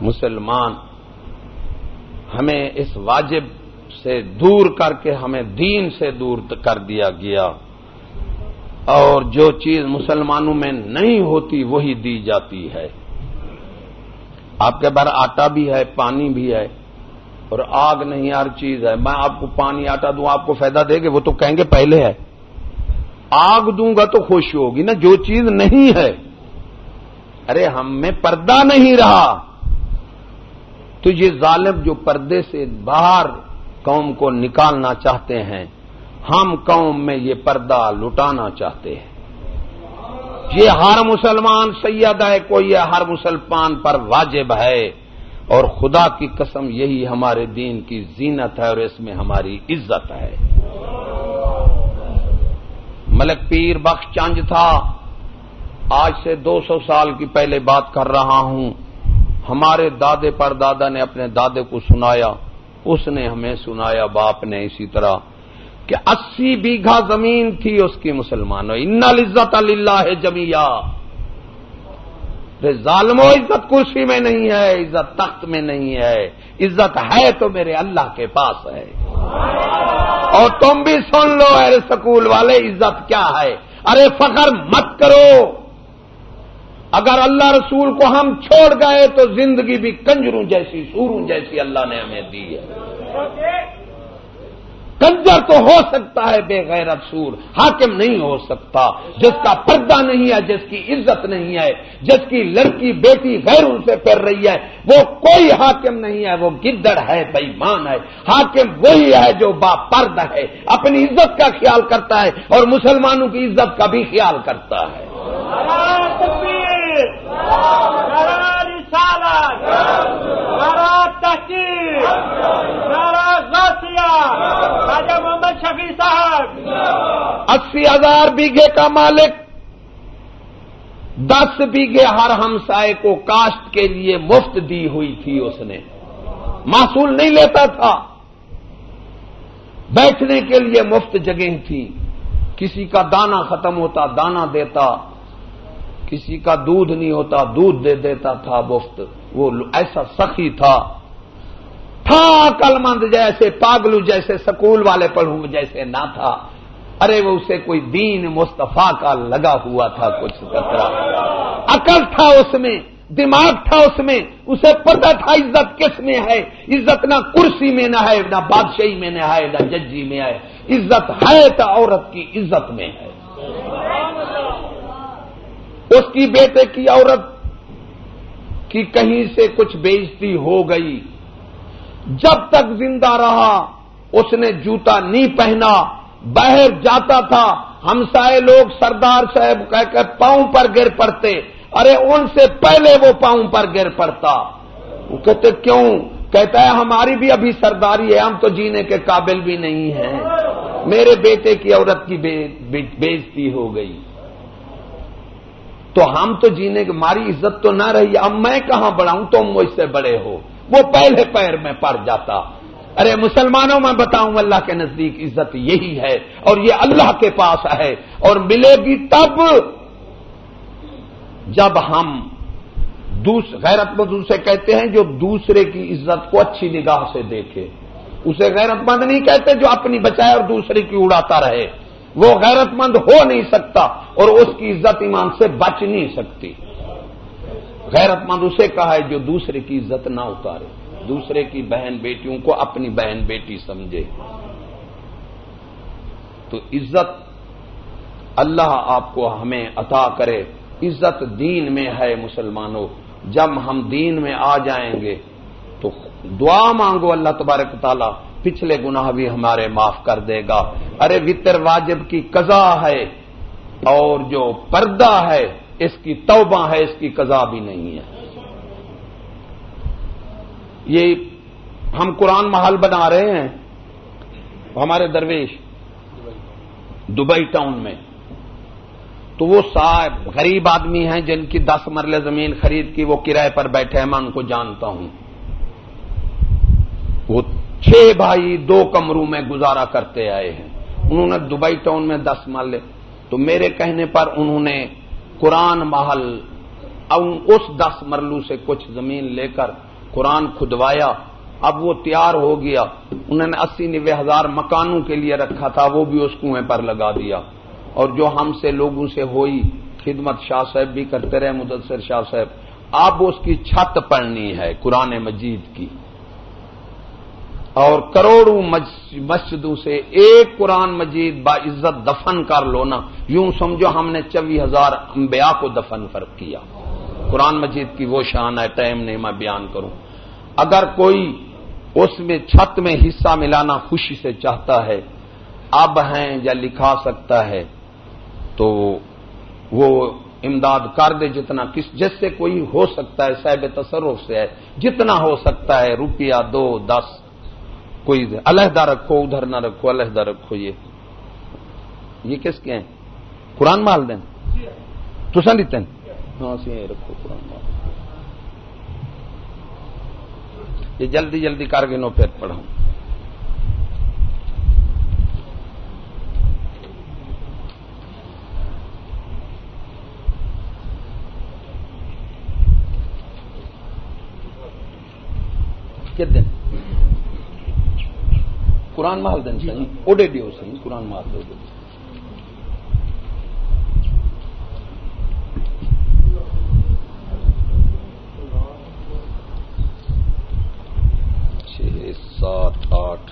A: مسلمان ہمیں اس واجب سے دور کر کے ہمیں دین سے دور کر دیا گیا اور جو چیز مسلمانوں میں نہیں ہوتی وہی دی جاتی ہے۔ آپ کے بار آٹا بھی ہے، پانی بھی ہے اور آگ نہیں، ہر چیز ہے۔ میں آپ کو پانی، آٹا دوں، آپ کو فائدہ دے گے، وہ تو کہیں گے پہلے ہے۔ آگ دوں گا تو خوشی ہوگی نا، جو چیز نہیں ہے۔ ارے، ہم میں پردہ نہیں رہا۔ تو یہ ظالم جو پردے سے باہر قوم کو نکالنا چاہتے ہیں، ہم قوم میں یہ پردہ لٹانا چاہتے ہیں۔ یہ ہر مسلمان سید ہے، کوئی یہ ہر مسلمان پر واجب ہے۔ اور خدا کی قسم یہی ہمارے دین کی زینت ہے اور اس میں ہماری عزت ہے۔ ملک پیر بخش چانج تھا۔ آج سے دو سو سال کی پہلے بات کر رہا ہوں۔ ہمارے دادے پر دادا نے اپنے دادے کو سنایا، اس نے ہمیں سنایا، باپ نے اسی طرح کہ اسی بیگھا زمین تھی اس کی مسلمانوں ان عزت اللہ جمیا ظالم و عزت کرسی میں نہیں ہے، عزت تخت میں نہیں ہے۔ عزت ہے تو میرے اللہ کے پاس ہے۔ اور تم بھی سن لو ارے سکول والے، عزت کیا ہے؟ ارے فخر مت کرو۔ اگر اللہ رسول کو ہم چھوڑ گئے تو زندگی بھی کنجروں جیسی، سوروں جیسی اللہ نے ہمیں دی ہے۔ کنجر تو ہو سکتا ہے بے غیر سور، حاکم نہیں ہو سکتا۔ جس کا پردہ نہیں ہے، جس کی عزت نہیں ہے، جس کی لڑکی بیٹی غیروں سے پھر رہی ہے، وہ کوئی حاکم نہیں ہے، وہ گدڑ ہے، بےمان ہے۔ حاکم وہی ہے جو با پرد ہے، اپنی عزت کا خیال کرتا ہے اور مسلمانوں کی عزت کا بھی خیال کرتا ہے۔
B: محمد شفیع صاحب
A: اسی ہزار بیگھے کا مالک، دس بیگھے ہر ہمسائے کو کاشت کے لیے مفت دی ہوئی تھی اس نے۔ محصول نہیں لیتا تھا۔ بیٹھنے کے لیے مفت جگہ تھی کسی کا دانا ختم ہوتا دانا دیتا۔ کسی کا دودھ نہیں ہوتا، دودھ دے دیتا تھا مفت وہ ایسا سخی تھا۔ تھا کل مند جیسے، پاگلو جیسے، سکول والے پڑھوں جیسے نہ تھا۔ ارے، وہ اسے کوئی دین مصطفیٰ کا لگا ہوا تھا، کچھ کترا۔ عقل تھا اس میں، دماغ تھا اس میں۔ اسے پتہ تھا، عزت کس میں ہے؟ عزت نہ کرسی میں نہ ہے، نہ بادشاہی میں نہ ہے، نہ ججی میں ہے۔ عزت ہے تو عورت کی عزت میں ہے۔ اس کی بیٹے کی عورت کی کہیں سے کچھ بےزتی ہو گئی۔ جب تک زندہ رہا، اس نے جوتا نہیں پہنا۔ باہر جاتا تھا۔ ہمسائے لوگ سردار صاحب کہہ کر پاؤں پر گر پڑتے۔ ارے، ان سے پہلے وہ پاؤں پر گر پڑتا۔ وہ کہتے، کیوں؟ کہتا ہے، ہماری بھی ابھی سرداری ہے، ہم تو جینے کے قابل بھی نہیں ہیں۔ میرے بیٹے کی عورت کی بےزتی ہو گئی۔ تو ہم تو جینے کی ہماری عزت تو نہ رہی، اب میں کہاں بڑھاؤں؟ تم مجھ سے بڑے ہو۔ وہ پہلے پیر میں پڑ جاتا۔ ارے مسلمانوں، میں بتاؤں، اللہ کے نزدیک عزت یہی ہے اور یہ اللہ کے پاس ہے۔ اور ملے گی تب جب ہم غیرت مند اسے کہتے ہیں جو دوسرے کی عزت کو اچھی نگاہ سے دیکھے۔ اسے غیرت مند نہیں کہتے جو اپنی بچائے اور دوسرے کی اڑاتا رہے۔ وہ غیرت مند ہو نہیں سکتا اور اس کی عزت ایمان سے بچ نہیں سکتی۔ غیرت مند اسے کہا ہے جو دوسرے کی عزت نہ اتارے، دوسرے کی بہن بیٹیوں کو اپنی بہن بیٹی سمجھے۔ تو عزت اللہ آپ کو ہمیں عطا کرے۔ عزت دین میں ہے مسلمانوں، جب ہم دین میں آ جائیں گے تو دعا مانگو اللہ تبارک تعالیٰ۔ پچھلے گناہ بھی ہمارے معاف کر دے گا۔ ارے، وطر واجب کی قضا ہے اور جو پردہ ہے، اس کی توبہ ہے، اس کی قضا بھی نہیں ہے۔ یہ ہم قرآن محل بنا رہے ہیں۔ ہمارے درویش، دبئی ٹاؤن میں۔ تو وہ صاحب غریب آدمی ہیں جن کی دس مرلے زمین خرید کی، وہ کرائے پر بیٹھے ہیں، میں ان کو جانتا ہوں۔ وہ چھ بھائی دو کمروں میں گزارا کرتے آئے ہیں۔ انہوں نے دبئی ٹاؤن میں دس مرلے تو میرے کہنے پر انہوں نے قرآن محل اس دس مرلو سے کچھ زمین لے کر قرآن کھدوایا۔ اب وہ تیار ہو گیا۔ انہوں نے اسی نوے ہزار مکانوں کے لیے رکھا تھا، وہ بھی اس کنویں پر لگا دیا۔ اور جو ہم سے لوگوں سے ہوئی خدمت شاہ صاحب بھی کرتے رہے، مدثر شاہ صاحب، اب اس کی چھت پڑنی ہے قرآن مجید کی۔ اور کروڑوں مسجدوں سے ایک قرآن مجید با عزت دفن کر لو نا یوں سمجھو ہم نے چوبیس ہزار انبیاء کو دفن فرق کیا۔ قرآن مجید کی وہ شان ہے، ٹائم نہیں میں بیان کروں۔ اگر کوئی اس میں چھت میں حصہ ملانا خوشی سے چاہتا ہے، اب ہیں یا لکھا سکتا ہے، تو وہ امداد کر دے جتنا کس، جس سے کوئی ہو سکتا ہے، صاحب تصرف سے ہے، جتنا ہو سکتا ہے، روپیہ دو، دس کوئی علیحدہ رکھو، ادھر نہ رکھو علیحدہ رکھو، یہ۔ یہ کس کے ہیں؟ قرآن مال دیں۔ تو سنتے ہیں۔ ہاں سی رکھو قرآن مال۔ یہ جلدی جلدی کر کے نو پھر پڑھاؤں۔ کتنے دن؟ قرآن محل دن سی اوڈے ڈیو سی قرآن محل دے چھ سات آٹھ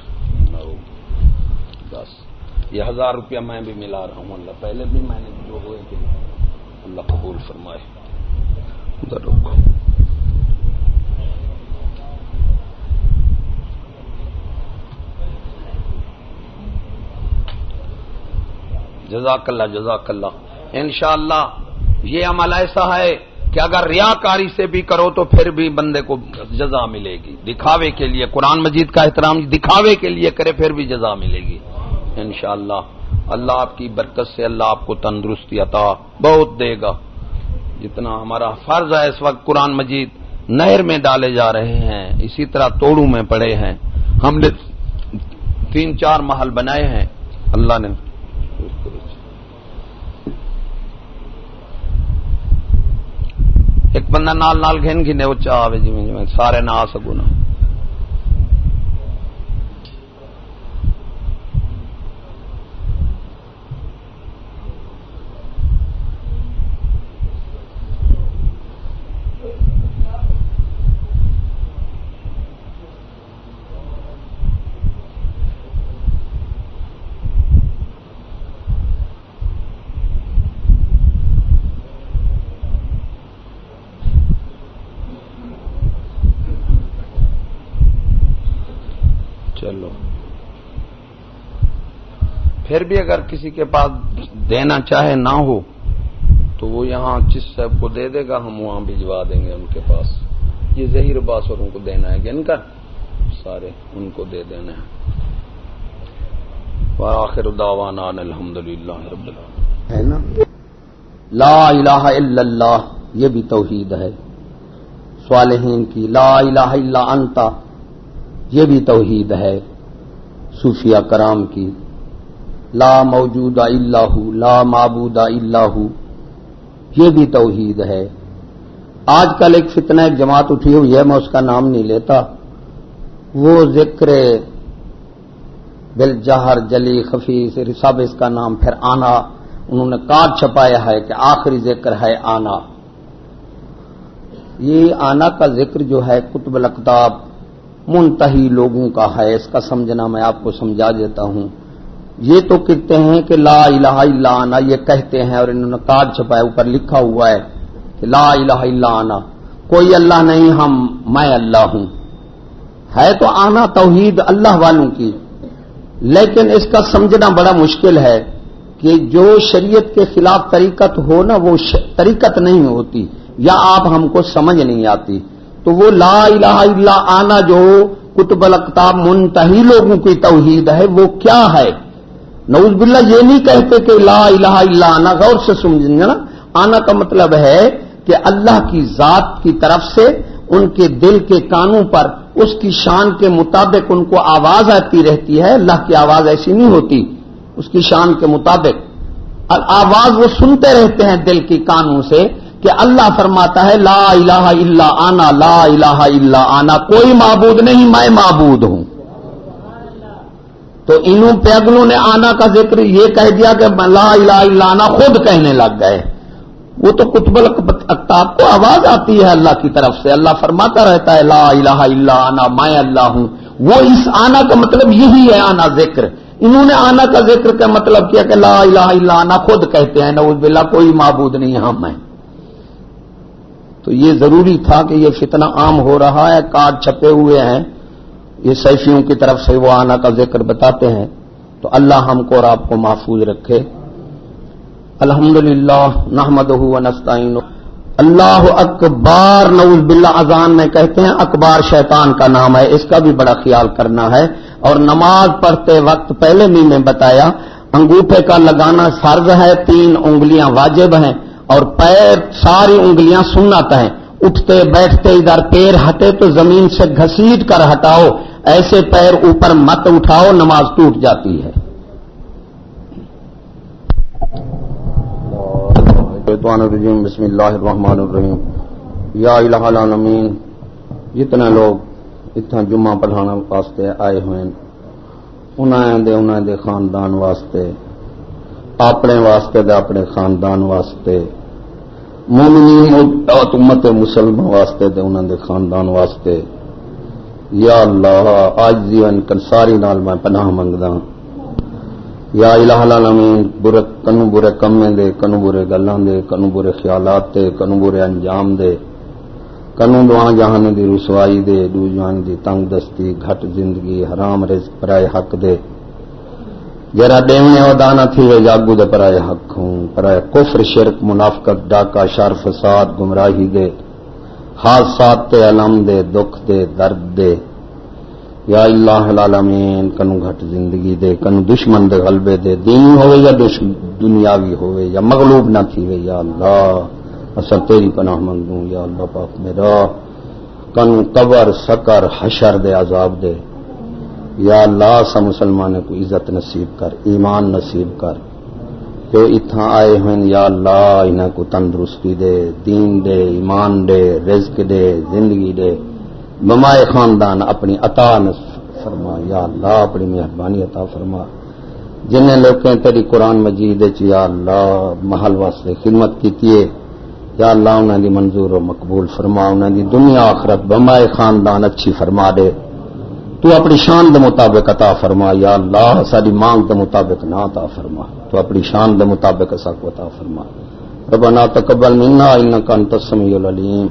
A: نو دس۔ یہ ہزار روپیہ میں بھی ملا رہا ہوں۔ اللہ پہلے بھی میں نے جو ہوئے کہ اللہ قبول فرمائے۔ ادھر رکھو۔ جزاک اللہ جزاک اللہ انشاءاللہ، یہ عمل ایسا ہے کہ اگر ریاکاری سے بھی کرو تو پھر بھی بندے کو جزا ملے گی۔ دکھاوے کے لیے، قرآن مجید کا احترام دکھاوے کے لیے کرے پھر بھی جزا ملے گی۔ انشاءاللہ، اللہ آپ کی برکت سے اللہ آپ کو تندرستی عطا بہت دے گا۔ جتنا ہمارا فرض ہے اس وقت قرآن مجید نہر میں ڈالے جا رہے ہیں، اسی طرح توڑوں میں پڑے ہیں۔ ہم نے تین چار محل بنائے ہیں۔ اللہ نے جی۔ ایک بندہ نال نال گھن گھنے وہ چاہ جی جی سارے نہ آ سکوں نا
C: پھر بھی اگر کسی کے پاس دینا چاہے نہ ہو تو وہ یہاں جس صاحب کو دے دے گا ہم وہاں بھجوا دیں گے ان کے پاس۔ یہ ظہیر باسوروں کو دینا ہے گن کر سارے ان کو دے دینا ہے وآخر دعوانا الحمد للہ رب
A: ہے نا؟ لا الہ الا اللہ یہ بھی توحید ہے۔ صالحین کی لا الہ الا انتا یہ بھی توحید ہے۔ صوفیہ کرام کی لا موجود اللہ لا معبود اللہ یہ بھی توحید ہے۔ آج کل ایک فتنہ، ایک جماعت اٹھی ہوئی ہے، میں اس کا نام نہیں لیتا۔ وہ ذکر بل جہر، جلی خفی سے رساب اس کا نام، پھر آنا۔ انہوں نے کارڈ چھپایا ہے کہ آخری ذکر ہے آنا۔ یہ آنا کا ذکر جو ہے کتب القتاب منتحی لوگوں کا ہے۔ اس کا سمجھنا میں آپ کو سمجھا دیتا ہوں۔ یہ تو کہتے ہیں کہ لا الہ الا آنا یہ کہتے ہیں اور انہوں نے کارڈ چھپایا اوپر لکھا ہوا ہے کہ لا الہ الا آنا کوئی اللہ نہیں، ہم، میں اللہ ہوں۔ ہے تو آنا توحید اللہ والوں کی، لیکن اس کا سمجھنا بڑا مشکل ہے کہ جو شریعت کے خلاف طریقت ہو نا، وہ طریقت نہیں ہوتی، یا آپ ہم کو سمجھ نہیں آتی۔ تو وہ لا الہ الا آنا جو کتب القتاب منتحی لوگوں کی توحید ہے، وہ کیا ہے؟ نوز باللہ یہ نہیں کہتے کہ لا الہ الا آنا غور سے سمجھنا۔ آنا کا مطلب ہے کہ اللہ کی ذات کی طرف سے ان کے دل کے کانوں پر اس کی شان کے مطابق ان کو آواز آتی رہتی ہے۔ اللہ کی آواز ایسی نہیں ہوتی، اس کی شان کے مطابق۔ آواز وہ سنتے رہتے ہیں دل کی کانوں سے کہ اللہ فرماتا ہے لا الہ الا آنا لا الہ الا آنا کوئی معبود نہیں، میں معبود ہوں۔ تو انہوں پیغلوں نے آنا کا ذکر یہ کہہ دیا کہ لا الہ الا آنا خود کہنے لگ گئے۔ وہ تو کتب اکتاب کو آواز آتی ہے اللہ کی طرف سے۔ اللہ فرماتا رہتا ہے لا الہ الا آنا میں اللہ ہوں۔ وہ اس آنا کا مطلب یہی ہے آنا ذکر۔ انہوں نے آنا کا ذکر کا مطلب کیا کہ لا الہ الا آنا خود کہتے ہیں نوز باللہ، کوئی معبود نہیں ہاں میں۔ تو یہ ضروری تھا کہ یہ فتنہ عام ہو رہا ہے کارڈ چھپے ہوئے ہیں۔ یہ سیفیوں کی طرف سے وہ آنا کا ذکر بتاتے ہیں، تو اللہ ہم کو اور آپ کو محفوظ رکھے۔ الحمد للہ نحمد نسطین اللہ اکبار، نعوذ باللہ، اذان میں کہتے ہیں، اکبار شیطان کا نام ہے، اس کا بھی بڑا خیال کرنا ہے۔ اور نماز پڑھتے وقت پہلے بھی میں بتایا، انگوٹھے کا لگانا فرض ہے، تین انگلیاں واجب ہیں۔ اور پیر، ساری انگلیاں سنت ہیں۔ اٹھتے، بیٹھتے، ادھر پیر ہٹے تو زمین سے گھسیٹ کر ہٹاؤ۔ ایسے پیر اوپر مت اٹھاؤ، نماز ٹوٹ جاتی ہے۔
C: الرجیم، بسم اللہ الرحمن الرحیم۔ یا الہ العالمین، جتنے لوگ اتنا جمعہ پڑھانا واسطے آئے ہوئے انہیں دے انہیں دے خاندان واسطے، اپنے واسطے دے اپنے خاندان واسطے مومنی امت مسلم واسطے دے انہیں دے خاندان واسطے۔ یا اللہ آج جیون کنساری نال میں پناہ منگدا یا الہ العالمین، برے کنو برے کمے دے کنو برے گلاں دے کنو برے خیالات دے کنو برے انجام دے۔ کنو دعا جہان دی رسوائی دے دو جان دی تنگ دستی، گھٹ زندگی، حرام رزق، پرائے حق دے۔ جرا دیونے او دانا تھی وے جاگو دے پرائے حق ہوں۔ پرائے کفر، شرک، منافقت ڈاکا شر، فساد، گمراہی دے۔ حادثات تے علم دے، دکھ دے، درد دے۔ یا اللہ العالمین کنو گھٹ زندگی دے کنو دشمن دے غلبے دے۔ دینی ہوئے یا دنیاوی ہوئے یا مغلوب نہ تھی وے یا اللہ اصل تیری پناہ منگوں، یا اللہ پاک میرا۔ کنو قبر، سکر، حشر دے عذاب دے۔ یا اللہ سا مسلمان کو عزت نصیب کر، ایمان نصیب کر۔ جو اتھا آئے ہوئے یا اللہ انہیں کو تندرستی دے، دین دے، ایمان دے، رزق دے، زندگی دے۔ بمائے خاندان اپنی عطا فرما، یا اللہ، اپنی مہربانی عطا فرما۔ جنہیں لوگ تیری قرآن مجید یا اللہ، محل واسطے خدمت کی یا اللہ انہوں دی منظور و مقبول فرما انہوں دی دنیا آخرت بمائے خاندان اچھی فرما دے۔ تو اپنی شان دے مطابق عطا فرما، یا اللہ ساری مانگ دے مطابق نہ عطا فرما۔ تو اپنی شان دے مطابق ایسا کو عطا فرما۔ ربنا تقبل منا انکا انت السمیع العلیم۔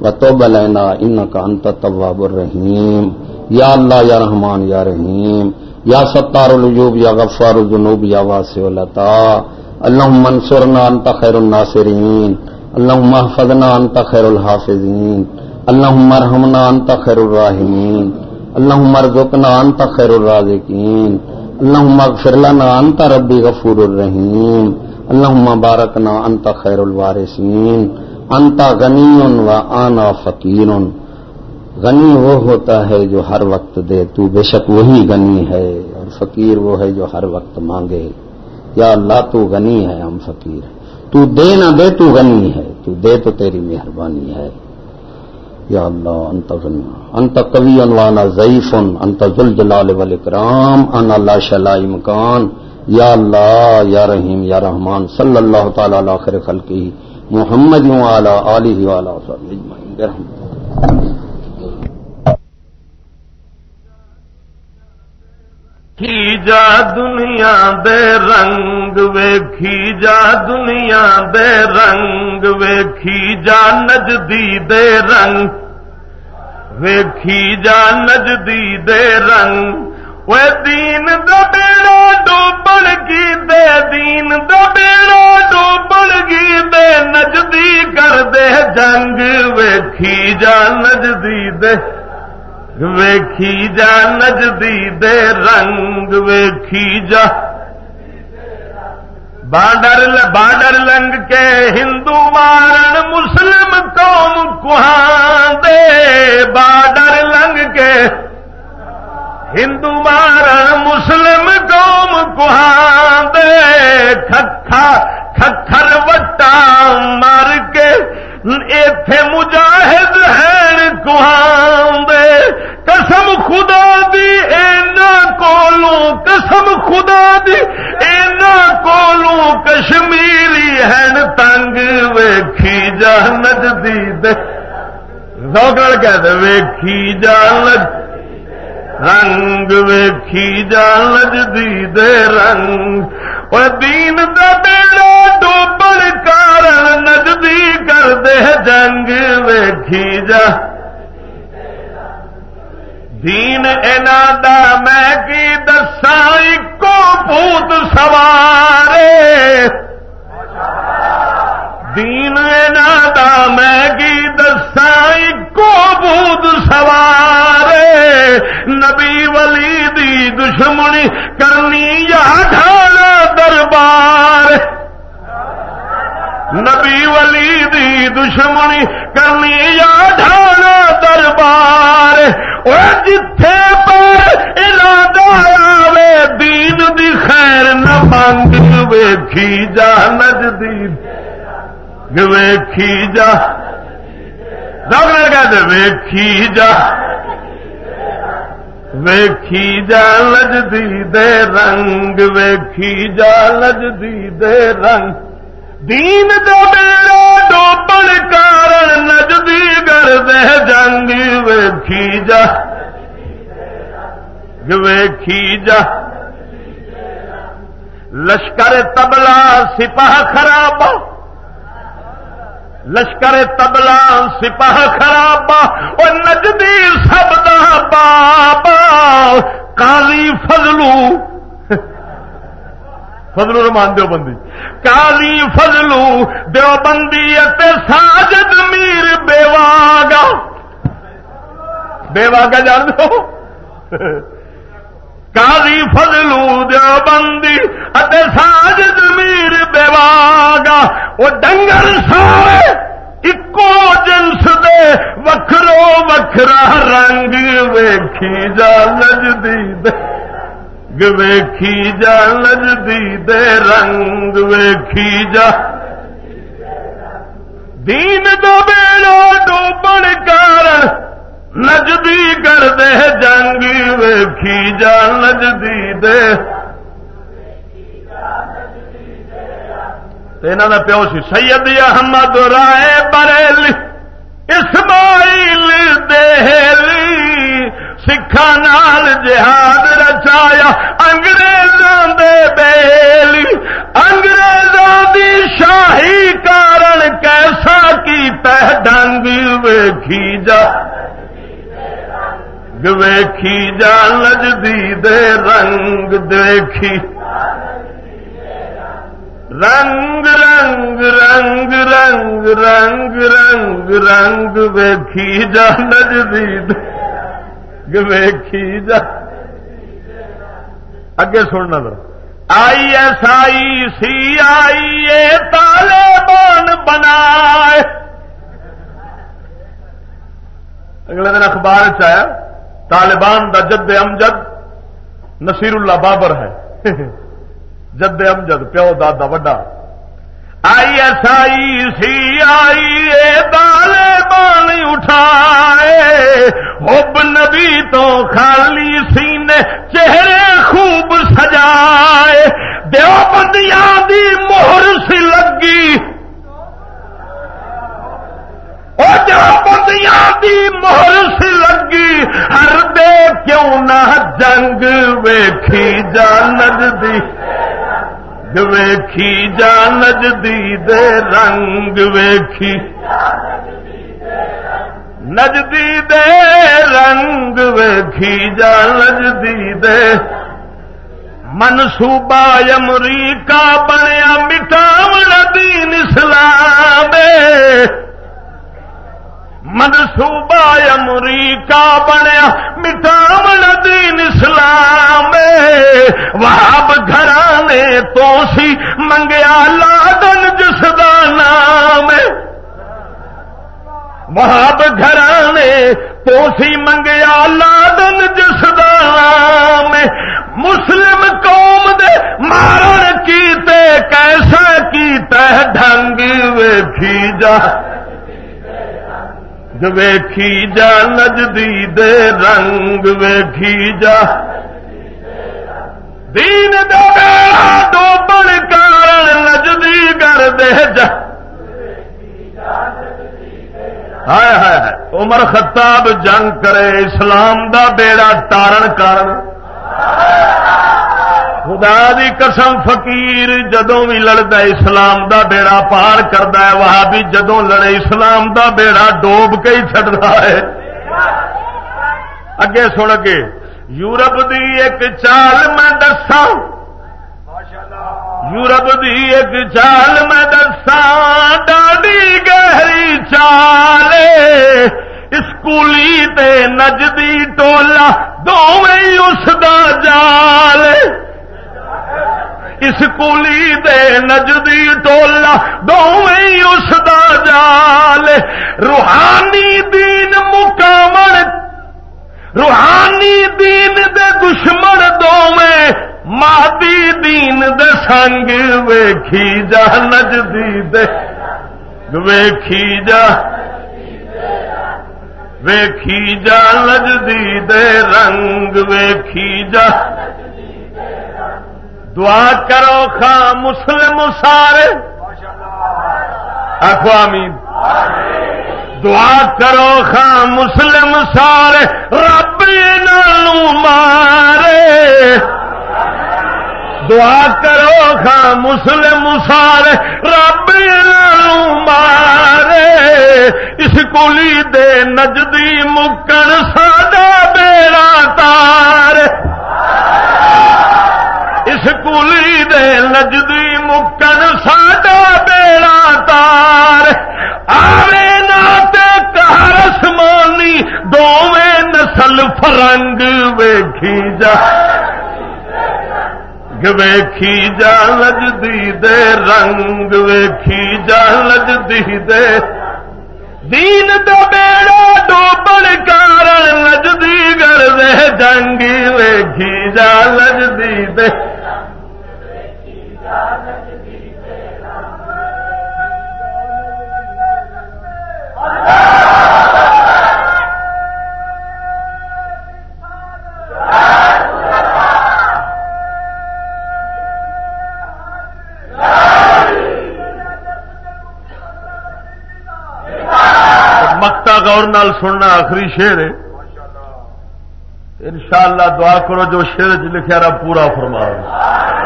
C: و توب لینا انت التواب الرحیم۔ یا اللہ، یا رحمان، یا رحیم۔
A: یا ستار الجوب یا غفار الجنوب یا واسع العطا۔ اللهم انصرنا انت خیر الناصرین۔ اللهم احفظنا انت خیر الحافظین۔ اللهم ارحمنا انت خیر الراحمین۔ اللهم ارزقنا انت خیر الرازقین اللهم اغفر لنا انت ربی غفور الرحیم اللهم بارکنا انت خیر الوارثین، انت غنی و انا فقیر غنی وہ ہوتا ہے جو ہر وقت دے، تو بے شک وہی غنی ہے، اور فقیر وہ ہے جو ہر وقت مانگے۔ یا اللہ، تو غنی ہے، ہم فقیر تو دے نہ دے، تو غنی ہے، تو دے تو تیری مہربانی ہے۔ یا اللہ، انت غنی، انت کبھی انوانا ضعیف، انت ذل جلال والاکرام ان اللہ شلا مکان، یا اللہ، یا رحیم، یا رحمان، صلی اللہ تعالی علی خیر خلقی محمد والا علی والا رحمت
B: جا دنیا دے رنگ ویکھی جا دنیا دے رنگ ویکھی جا نجدی دے رنگ ویکھی جا نجدی دے رنگ وہ دین دا بیڑا ڈوبڑ گی دے دین دا بیڑا ڈوبڑ گی دے نجدی کر دے جنگ ویکھی جا نجدی دے ویکھی جا نجدی دے رنگ ویکھی جا بارڈر بارڈر لنگ کے ہندو مارن مسلم قوم کہاں دے بارڈر لنگ کے ہندو مارن مسلم قوم کہاں دے کھکھر وٹا مار کے ایتھے مجاہد ہیں کہاں قسم خدا دی، اینا کولوں قسم خدا دی، اینا کولوں کشمیری ہیں تنگ ویکھی جا نجدی دے۔ روکڑ کہتے ویکھی جا نج، رنگ ویکھی جا نجدی دے، رنگ۔ اور دین دا بیڑا ڈوبڑ کارن نجدی کر دے، جنگ ویکھی جا۔ دین اینا دا میں کی دسا کو پوت سوارے؟ دین اینا دا میں کی دسا کو پوت سوارے؟ نبی ولی دی دشمنی کرنی یا ڈھانا دربار۔ نبی ولی دی دشمنی کرنی یا ڈھانا دربار جتھے پر ارادہ آوے دین دی خیر نہ مانگ ویکھی جا نجدی ویکھی جا کہتے ویکھی جا ویکھی جا لجدی دے رنگ ویکھی جا لجدی دے رنگ دین دو میرا ڈوبڑ کارن نجدی گر دے جنگ ویکھی جا۔ ویکھی جا۔ لشکر تبلا سپاہ خراب لشکر تبلا سپاہ خراب اور نجدی سب دا بابا۔ کالی فضلو فضلو رمان دیو بندی. کالی فضلو دیو بندی ساجد میر بیواگا. بیواگا جان دو. کالی فضلو دیو بندی ساجد میر بیواگا. وہ ڈنگر سارے اکو جنس دے وکھرو وکھرا رنگ ویکھی جا لجدی دے ویکھی جا لجدی دے رنگ ویکھی جا۔ دین دو بیڑا ڈوبڑ کر نجدی کر دے، جنگ ویکھی جا نجدی دے۔ کا پیو سی سید احمد رائے بریل اسماعیل دہلی۔ سکھا نال جہاد رچایا انگریزوں دے بیلی انگریزوں دی شاہی کارن کیسا کی تہ ڈنگ ویکھی جا۔ ویکھی جا لجدی دے رنگ دیکھی۔ رنگ رنگ رنگ رنگ رنگ رنگ رنگ ویکھی جا لجدی دے ویکھی جا اگے سننا ذرا۔ آئی ایس آئی سی آئی اے طالبان بنائے۔ اگلے دن اخبار چیا طالبان دا جد امجد نصیر اللہ بابر ہے۔ جد امجد، پیو دادا وڈا۔ آئی ایس آئی سی آئی اے طالبان اٹھائے۔ حب نبی تو خالی سینے چہرے خوب سجائے۔ دیو دی مہر سی لگی۔ بندیاں دی مہر سی لگی۔ ہر دے کیوں نہ جنگ ویکھی جانج دی۔ ویکھی جا نجدی دے رنگ ویکھی۔ نجدی دے رنگ ویکھی جا نجدی دے۔ منصوبہ امریکہ بنیا مٹاون دین اسلام منصوبہ امریکہ بنیا مٹاون دین اسلام وہاب گھرانے تو سی منگیا لادن جس کا نام وہاب گھرانے پوسی منگیا لادن جس دام مسلم قوم دے مارن کیتے، کیسا کیتا ڈھنگ ویکھی جا۔ ویکھی جا نجدی دے رنگ ویکھی جا۔ دین دے دو بڑ کارن نجدی کر دے جا۔ عمر خطاب جنگ کرے، اسلام دا بیڑا تارن کارن۔ خدا دی قسم فقیر جدوں بھی لڑتا اسلام دا بیڑا پار کرتا ہے وہاں بھی جدوں لڑے، اسلام دا بیڑا ڈوب کے ہی چڑھتا ہے۔ اگے سن کے یورپ دی ایک چال میں دساں۔ یورپ دی ایک چال میں دسا ڈاڈی گہری چال اسکولی تے نجدی ٹولا دونوں اس دا جال۔ اسکولی دے نجدی ٹولا دونوں اس دا جال۔ روحانی دین مکامل روحانی دین دے دشمن دونوں مادی دین دے سنگ ویکھی جا، نجدی دے ویکھی جا۔ ویکھی جا، نجدی دے رنگ ویکھی جا۔ دعا کرو خاں مسلم سارے اخوامین دعا کرو خاں مسلم سارے رب نالوں مارے دعا کرو خاں مسلم سارے رب مارے اس کلی دے نجدی مکن ساڈا بیڑا تار۔ اس کلی دے نجدی مکن ساڈا بیڑا تار آرے ناتے کارسمانی دونیں نسل فرنگ ویکھی جا ویکھی جا لجدی دے رنگ ویکھی جا لجدی دے دین دو بیڑا ڈوبن کارن لجدی گر دے جنگی ویکھی جا لجدی دے مکتا گور نال سننا آخری شیر ہے۔ ان شاء اللہ دعا کرو جو شیر چ لکھا رہا پورا فرما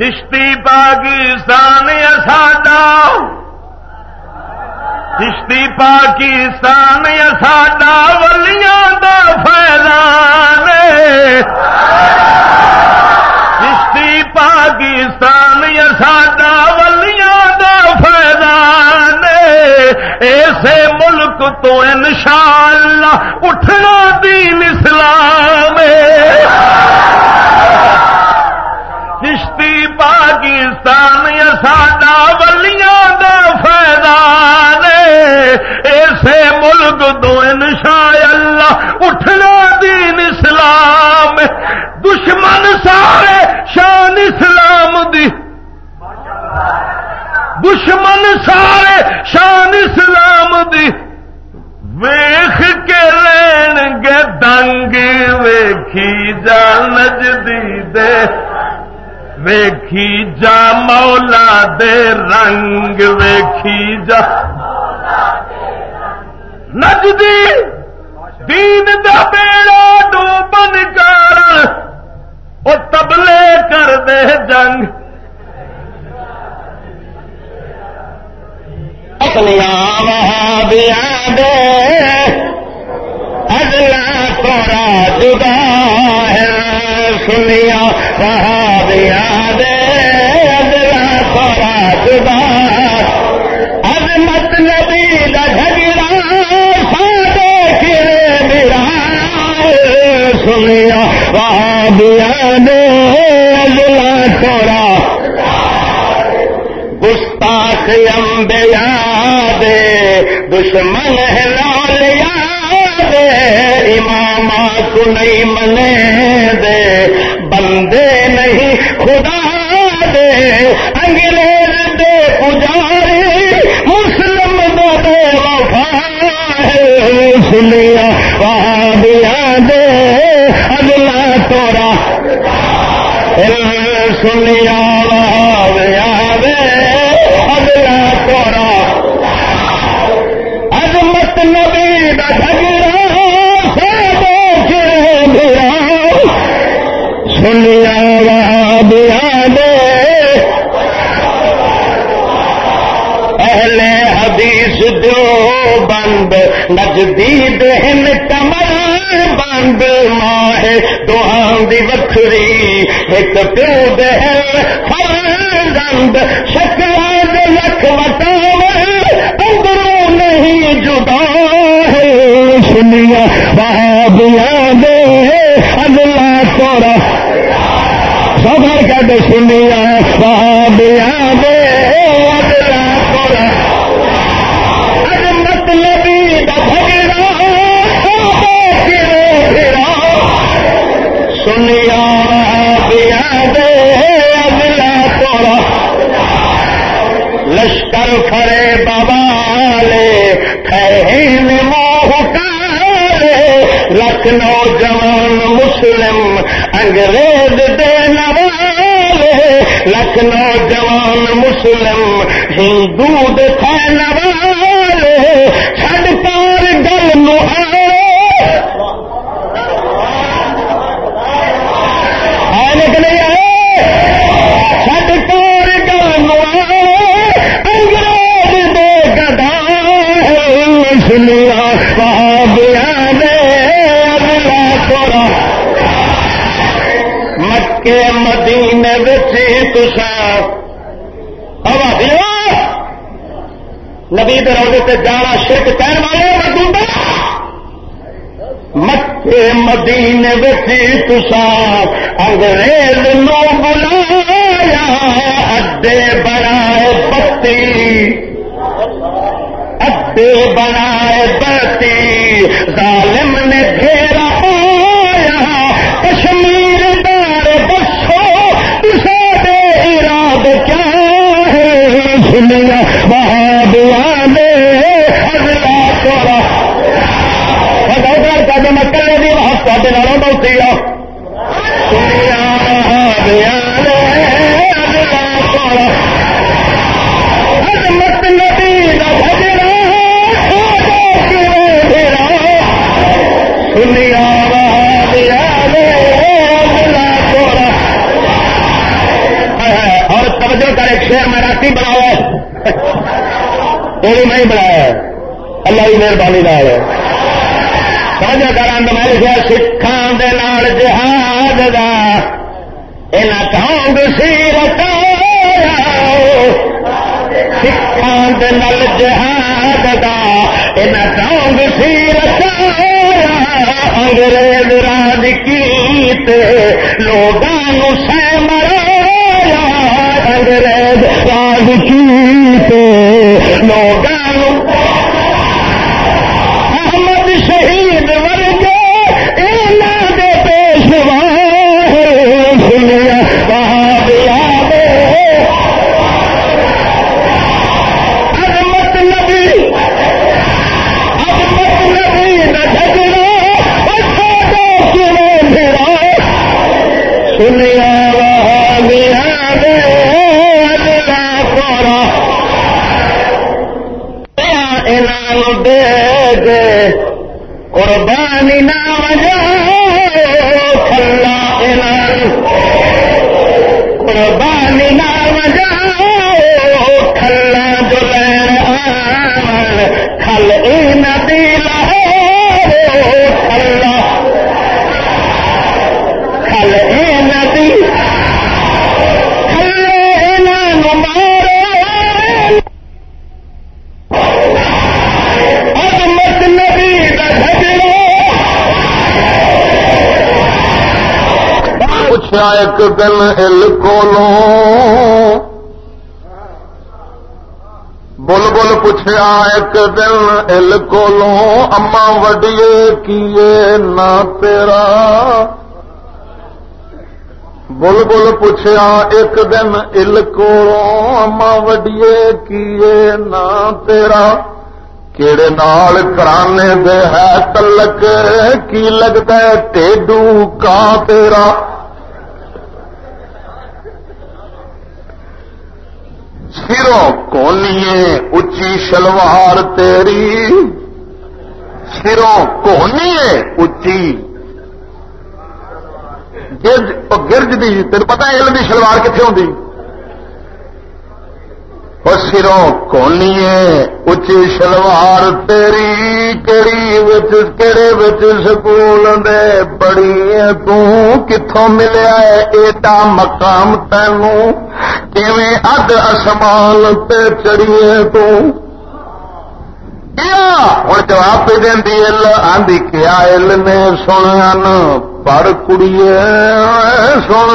B: چشتی پاکستان ساڈا۔ چشتی پاکستان ساڈا ولیاں دا فیضان چشتی پاکستان ساڈا ولیاں دا فیضان ایسے ملک تو انشاءاللہ اٹھنا دین اسلام پاکستان یا ساڈا ولیاں دا فیضان ایسے ملک دو انشاءاللہ اٹھنا دین اسلام دشمن سارے شان اسلام دی۔ دشمن سارے شان اسلام دی۔ ویخ کے لین گے دنگ ویکھی جا نجدی دے۔ ویکھی جا مولا دے رنگ، ویکھی جا نجدی، دین دا بیڑا ڈوبن کر وہ تبلے کر دے جنگ۔
D: وہاں دے اگلا تھوڑا جدا ہے۔ سنیا، وہاں دے اگلا تھوڑا جدا مت نبی جھگڑا، سادے کرے میرا سنیا دے اگلا تھوڑا گستاخ امبیا دے، دشمن لال یاد۔ امام کو نہیں منے دے، بندے نہیں، خدا دے۔ انگریز دے پجاری مسلم دے وفا سنیا وہاں دے، اگلا تورا۔ سنیا وہاں دے، اگلا تورا۔ عظمت نبی دا جھگڑا سنیا وہاں دیا اہل حدیث جو بند نجدی دہن کمر بند ماہ دوہاں دی وکھری ایک پیو دہن فرزند شکلہ لکھ وٹاور اندروں نہیں جدا ہے سنیا بابیا دے اگلا تورا سفر کر دے سنیا بابیا دے اگلا مطلب سنیا بابیا دے اگلا تورا لشکر کھڑے بابا لے کھہین لکھنؤ جوان مسلم انگریز دے نوالے لکھنؤ جوان مسلم ہندو دے تھے نوالے چھڑ گل نو آئے آئے لیکن نہیں آئے چھڑ کار گل نو آئے انگریز دے گدا سنیا بابیا مکے مدینے بچے تسا ہوا دیا نبی روزے سے جانا شرک کہنے والے مردوں مکے مدینے بچے تسا انگریز نو بلایا اڈے بنائے پتی اڈے بنائے بتی۔ ظالم نے گھیرا۔ دی وہاں تے نالوں نبی دا سنیا اور توجہ کر ایک شیر میں راتی بنایا یہ میں بنایا اللہ کی مہربانی لال توجہ کر میں لکھا سکھان دے نال جہاد دا اینا سی رکھا سکھان جہاد دا ان سی رچایا انگریز راج کی لوگوں سہ
A: پوچھا ایک دن ال کولوں۔ بل بل پوچھا ایک دن ال کولوں۔ اما وڈیے کیے نہ تیرا۔ بل بل پوچھا ایک دن ال کولوں۔ اما وڈیے کیے نہ تیرا۔ کیڑے نال کرانے دے ہے تلک؟ کی لگتا ہے ٹیڈو کا تیرا؟ سروں کونیے اچی شلوار تیری؟ سروں کونیے اچی؟ گرج گرج دی تین پتا علم دی شلوار کتنے ہوندی؟ اور سروں کونیے اچی شلوار تیری؟ کیڑی وچ، کیڑے وچ سکول دے بڑی تو کتوں ملیا ہے؟ ایڈا مقام تینوں کیویں اد اسمان تے چڑیے تو۔ ہوں جواب پہ دینی ال آندی کیا ال نے سن پڑھ کڑیے سن۔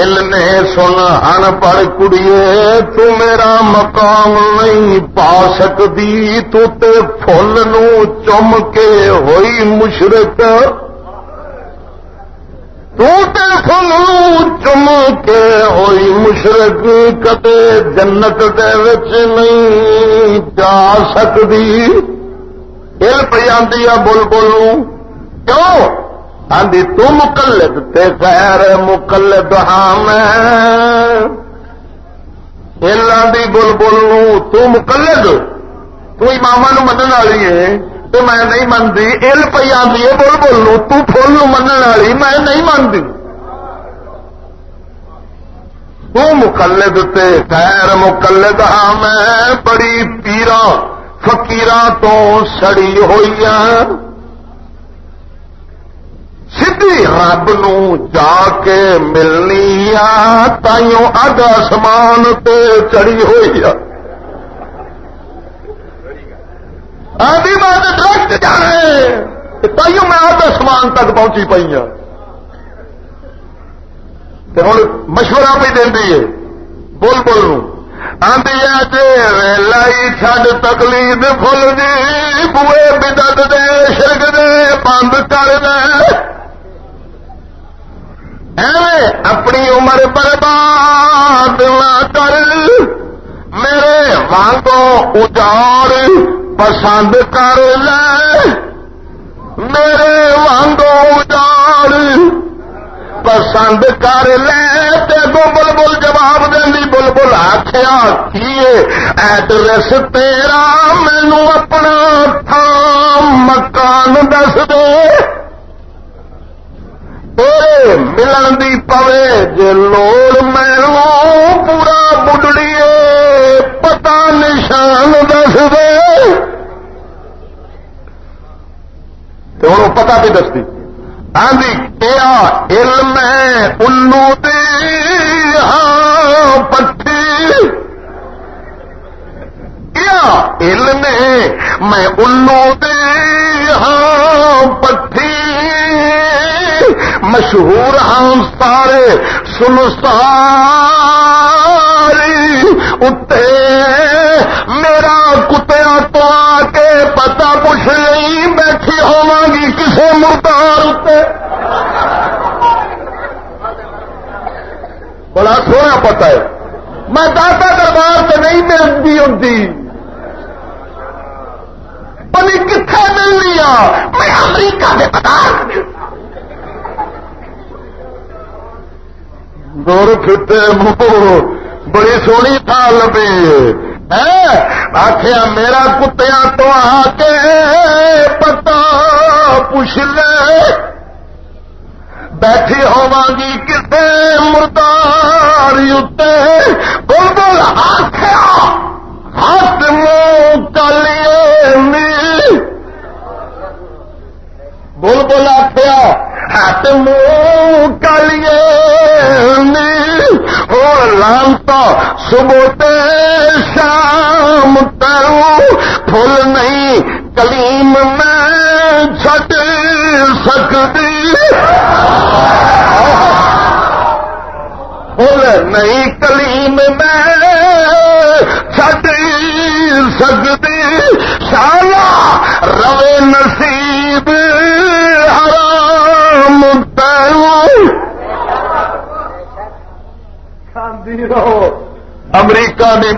A: ال نے سن ان پڑھ کڑیے، تو میرا مقام نہیں پا سکتی تو تے فل نو چم کے ہوئی مشرق۔ تو تے فل نو چم کے ہوئی مشرق کتے جنت دے وچ نہیں جا سکتی۔ ال پہ آدھی آ بول بولوں کیوں؟ آدھی تو مقلد تے خیر مقلد ہاں میں۔ دی بول بول تو مقلد۔ تو امام منن والی ہے۔ میں نہیں منتی ال پی آدھی ہے بول بول تو فل والی میں نہیں منتی تو مقلد تے خیر مقلد ہاں میں بڑی پیرا فقیراں تو سڑی ہوئی ہاں سدھی رب نو جا کے ملنی آ تائیوں اگ آسمان تے چڑی ہوئی آدھی بات ڈائریکٹ جانے تائیوں میں اگ آسمان تک پہنچی پی ہوں ہوں مشورہ بھی دینی ہے۔ بول بول آدھی ہے لائی چھڈ تکلیف فل جی بوئے بدت دے، شرک دے بند کر دے۔ ایویں اپنی عمر برباد نہ کر۔ میرے وانگوں اجاڑ پسند کر لے۔ میرے وانگوں اجاڑ پسند کر لے۔ تے گو بل جواب دینی بل بل آخیا کیے ایڈریس تیرا مینو اپنا تھان مکان دس دے۔ تیرے ملن دی پوے جے لوڑ مینو پورا بڈڑیے پتا نشان دس دے تو ہوں پتا بھی دس دی آدھی کیا علم الو دے ہاں پٹھی کیا علم میں الو دے ہاں پٹھی مشہور ہاں سارے سن میرا کتیا تو آ کے پتا پوچھ نہیں بیٹھی ہوا گی کسی مردار اتنے بڑا سونا پتا ہے۔ میں دادا دربار سے نہیں ملتی ہوتی پنی کتنے ملنی آ؟ میں امریکہ کے بتا دور پھرتے منہ۔ بڑی سونی تھا لبی آخیا میرا کتیا تو آ کے پتا پوچھ لے۔ بیٹھی ہوا گی کتنے مردار بول بول آخیا ہاتھ منہ کالی بول بول آخیا ہاتھ منہ کالیے لانتا صبح شام کروں پھول نہیں کلیم میں چھٹ سکتی۔ پھول نہیں کلیم میں چھٹ سکتی سالا روے نصیب حرام رہو۔ امریکہ نے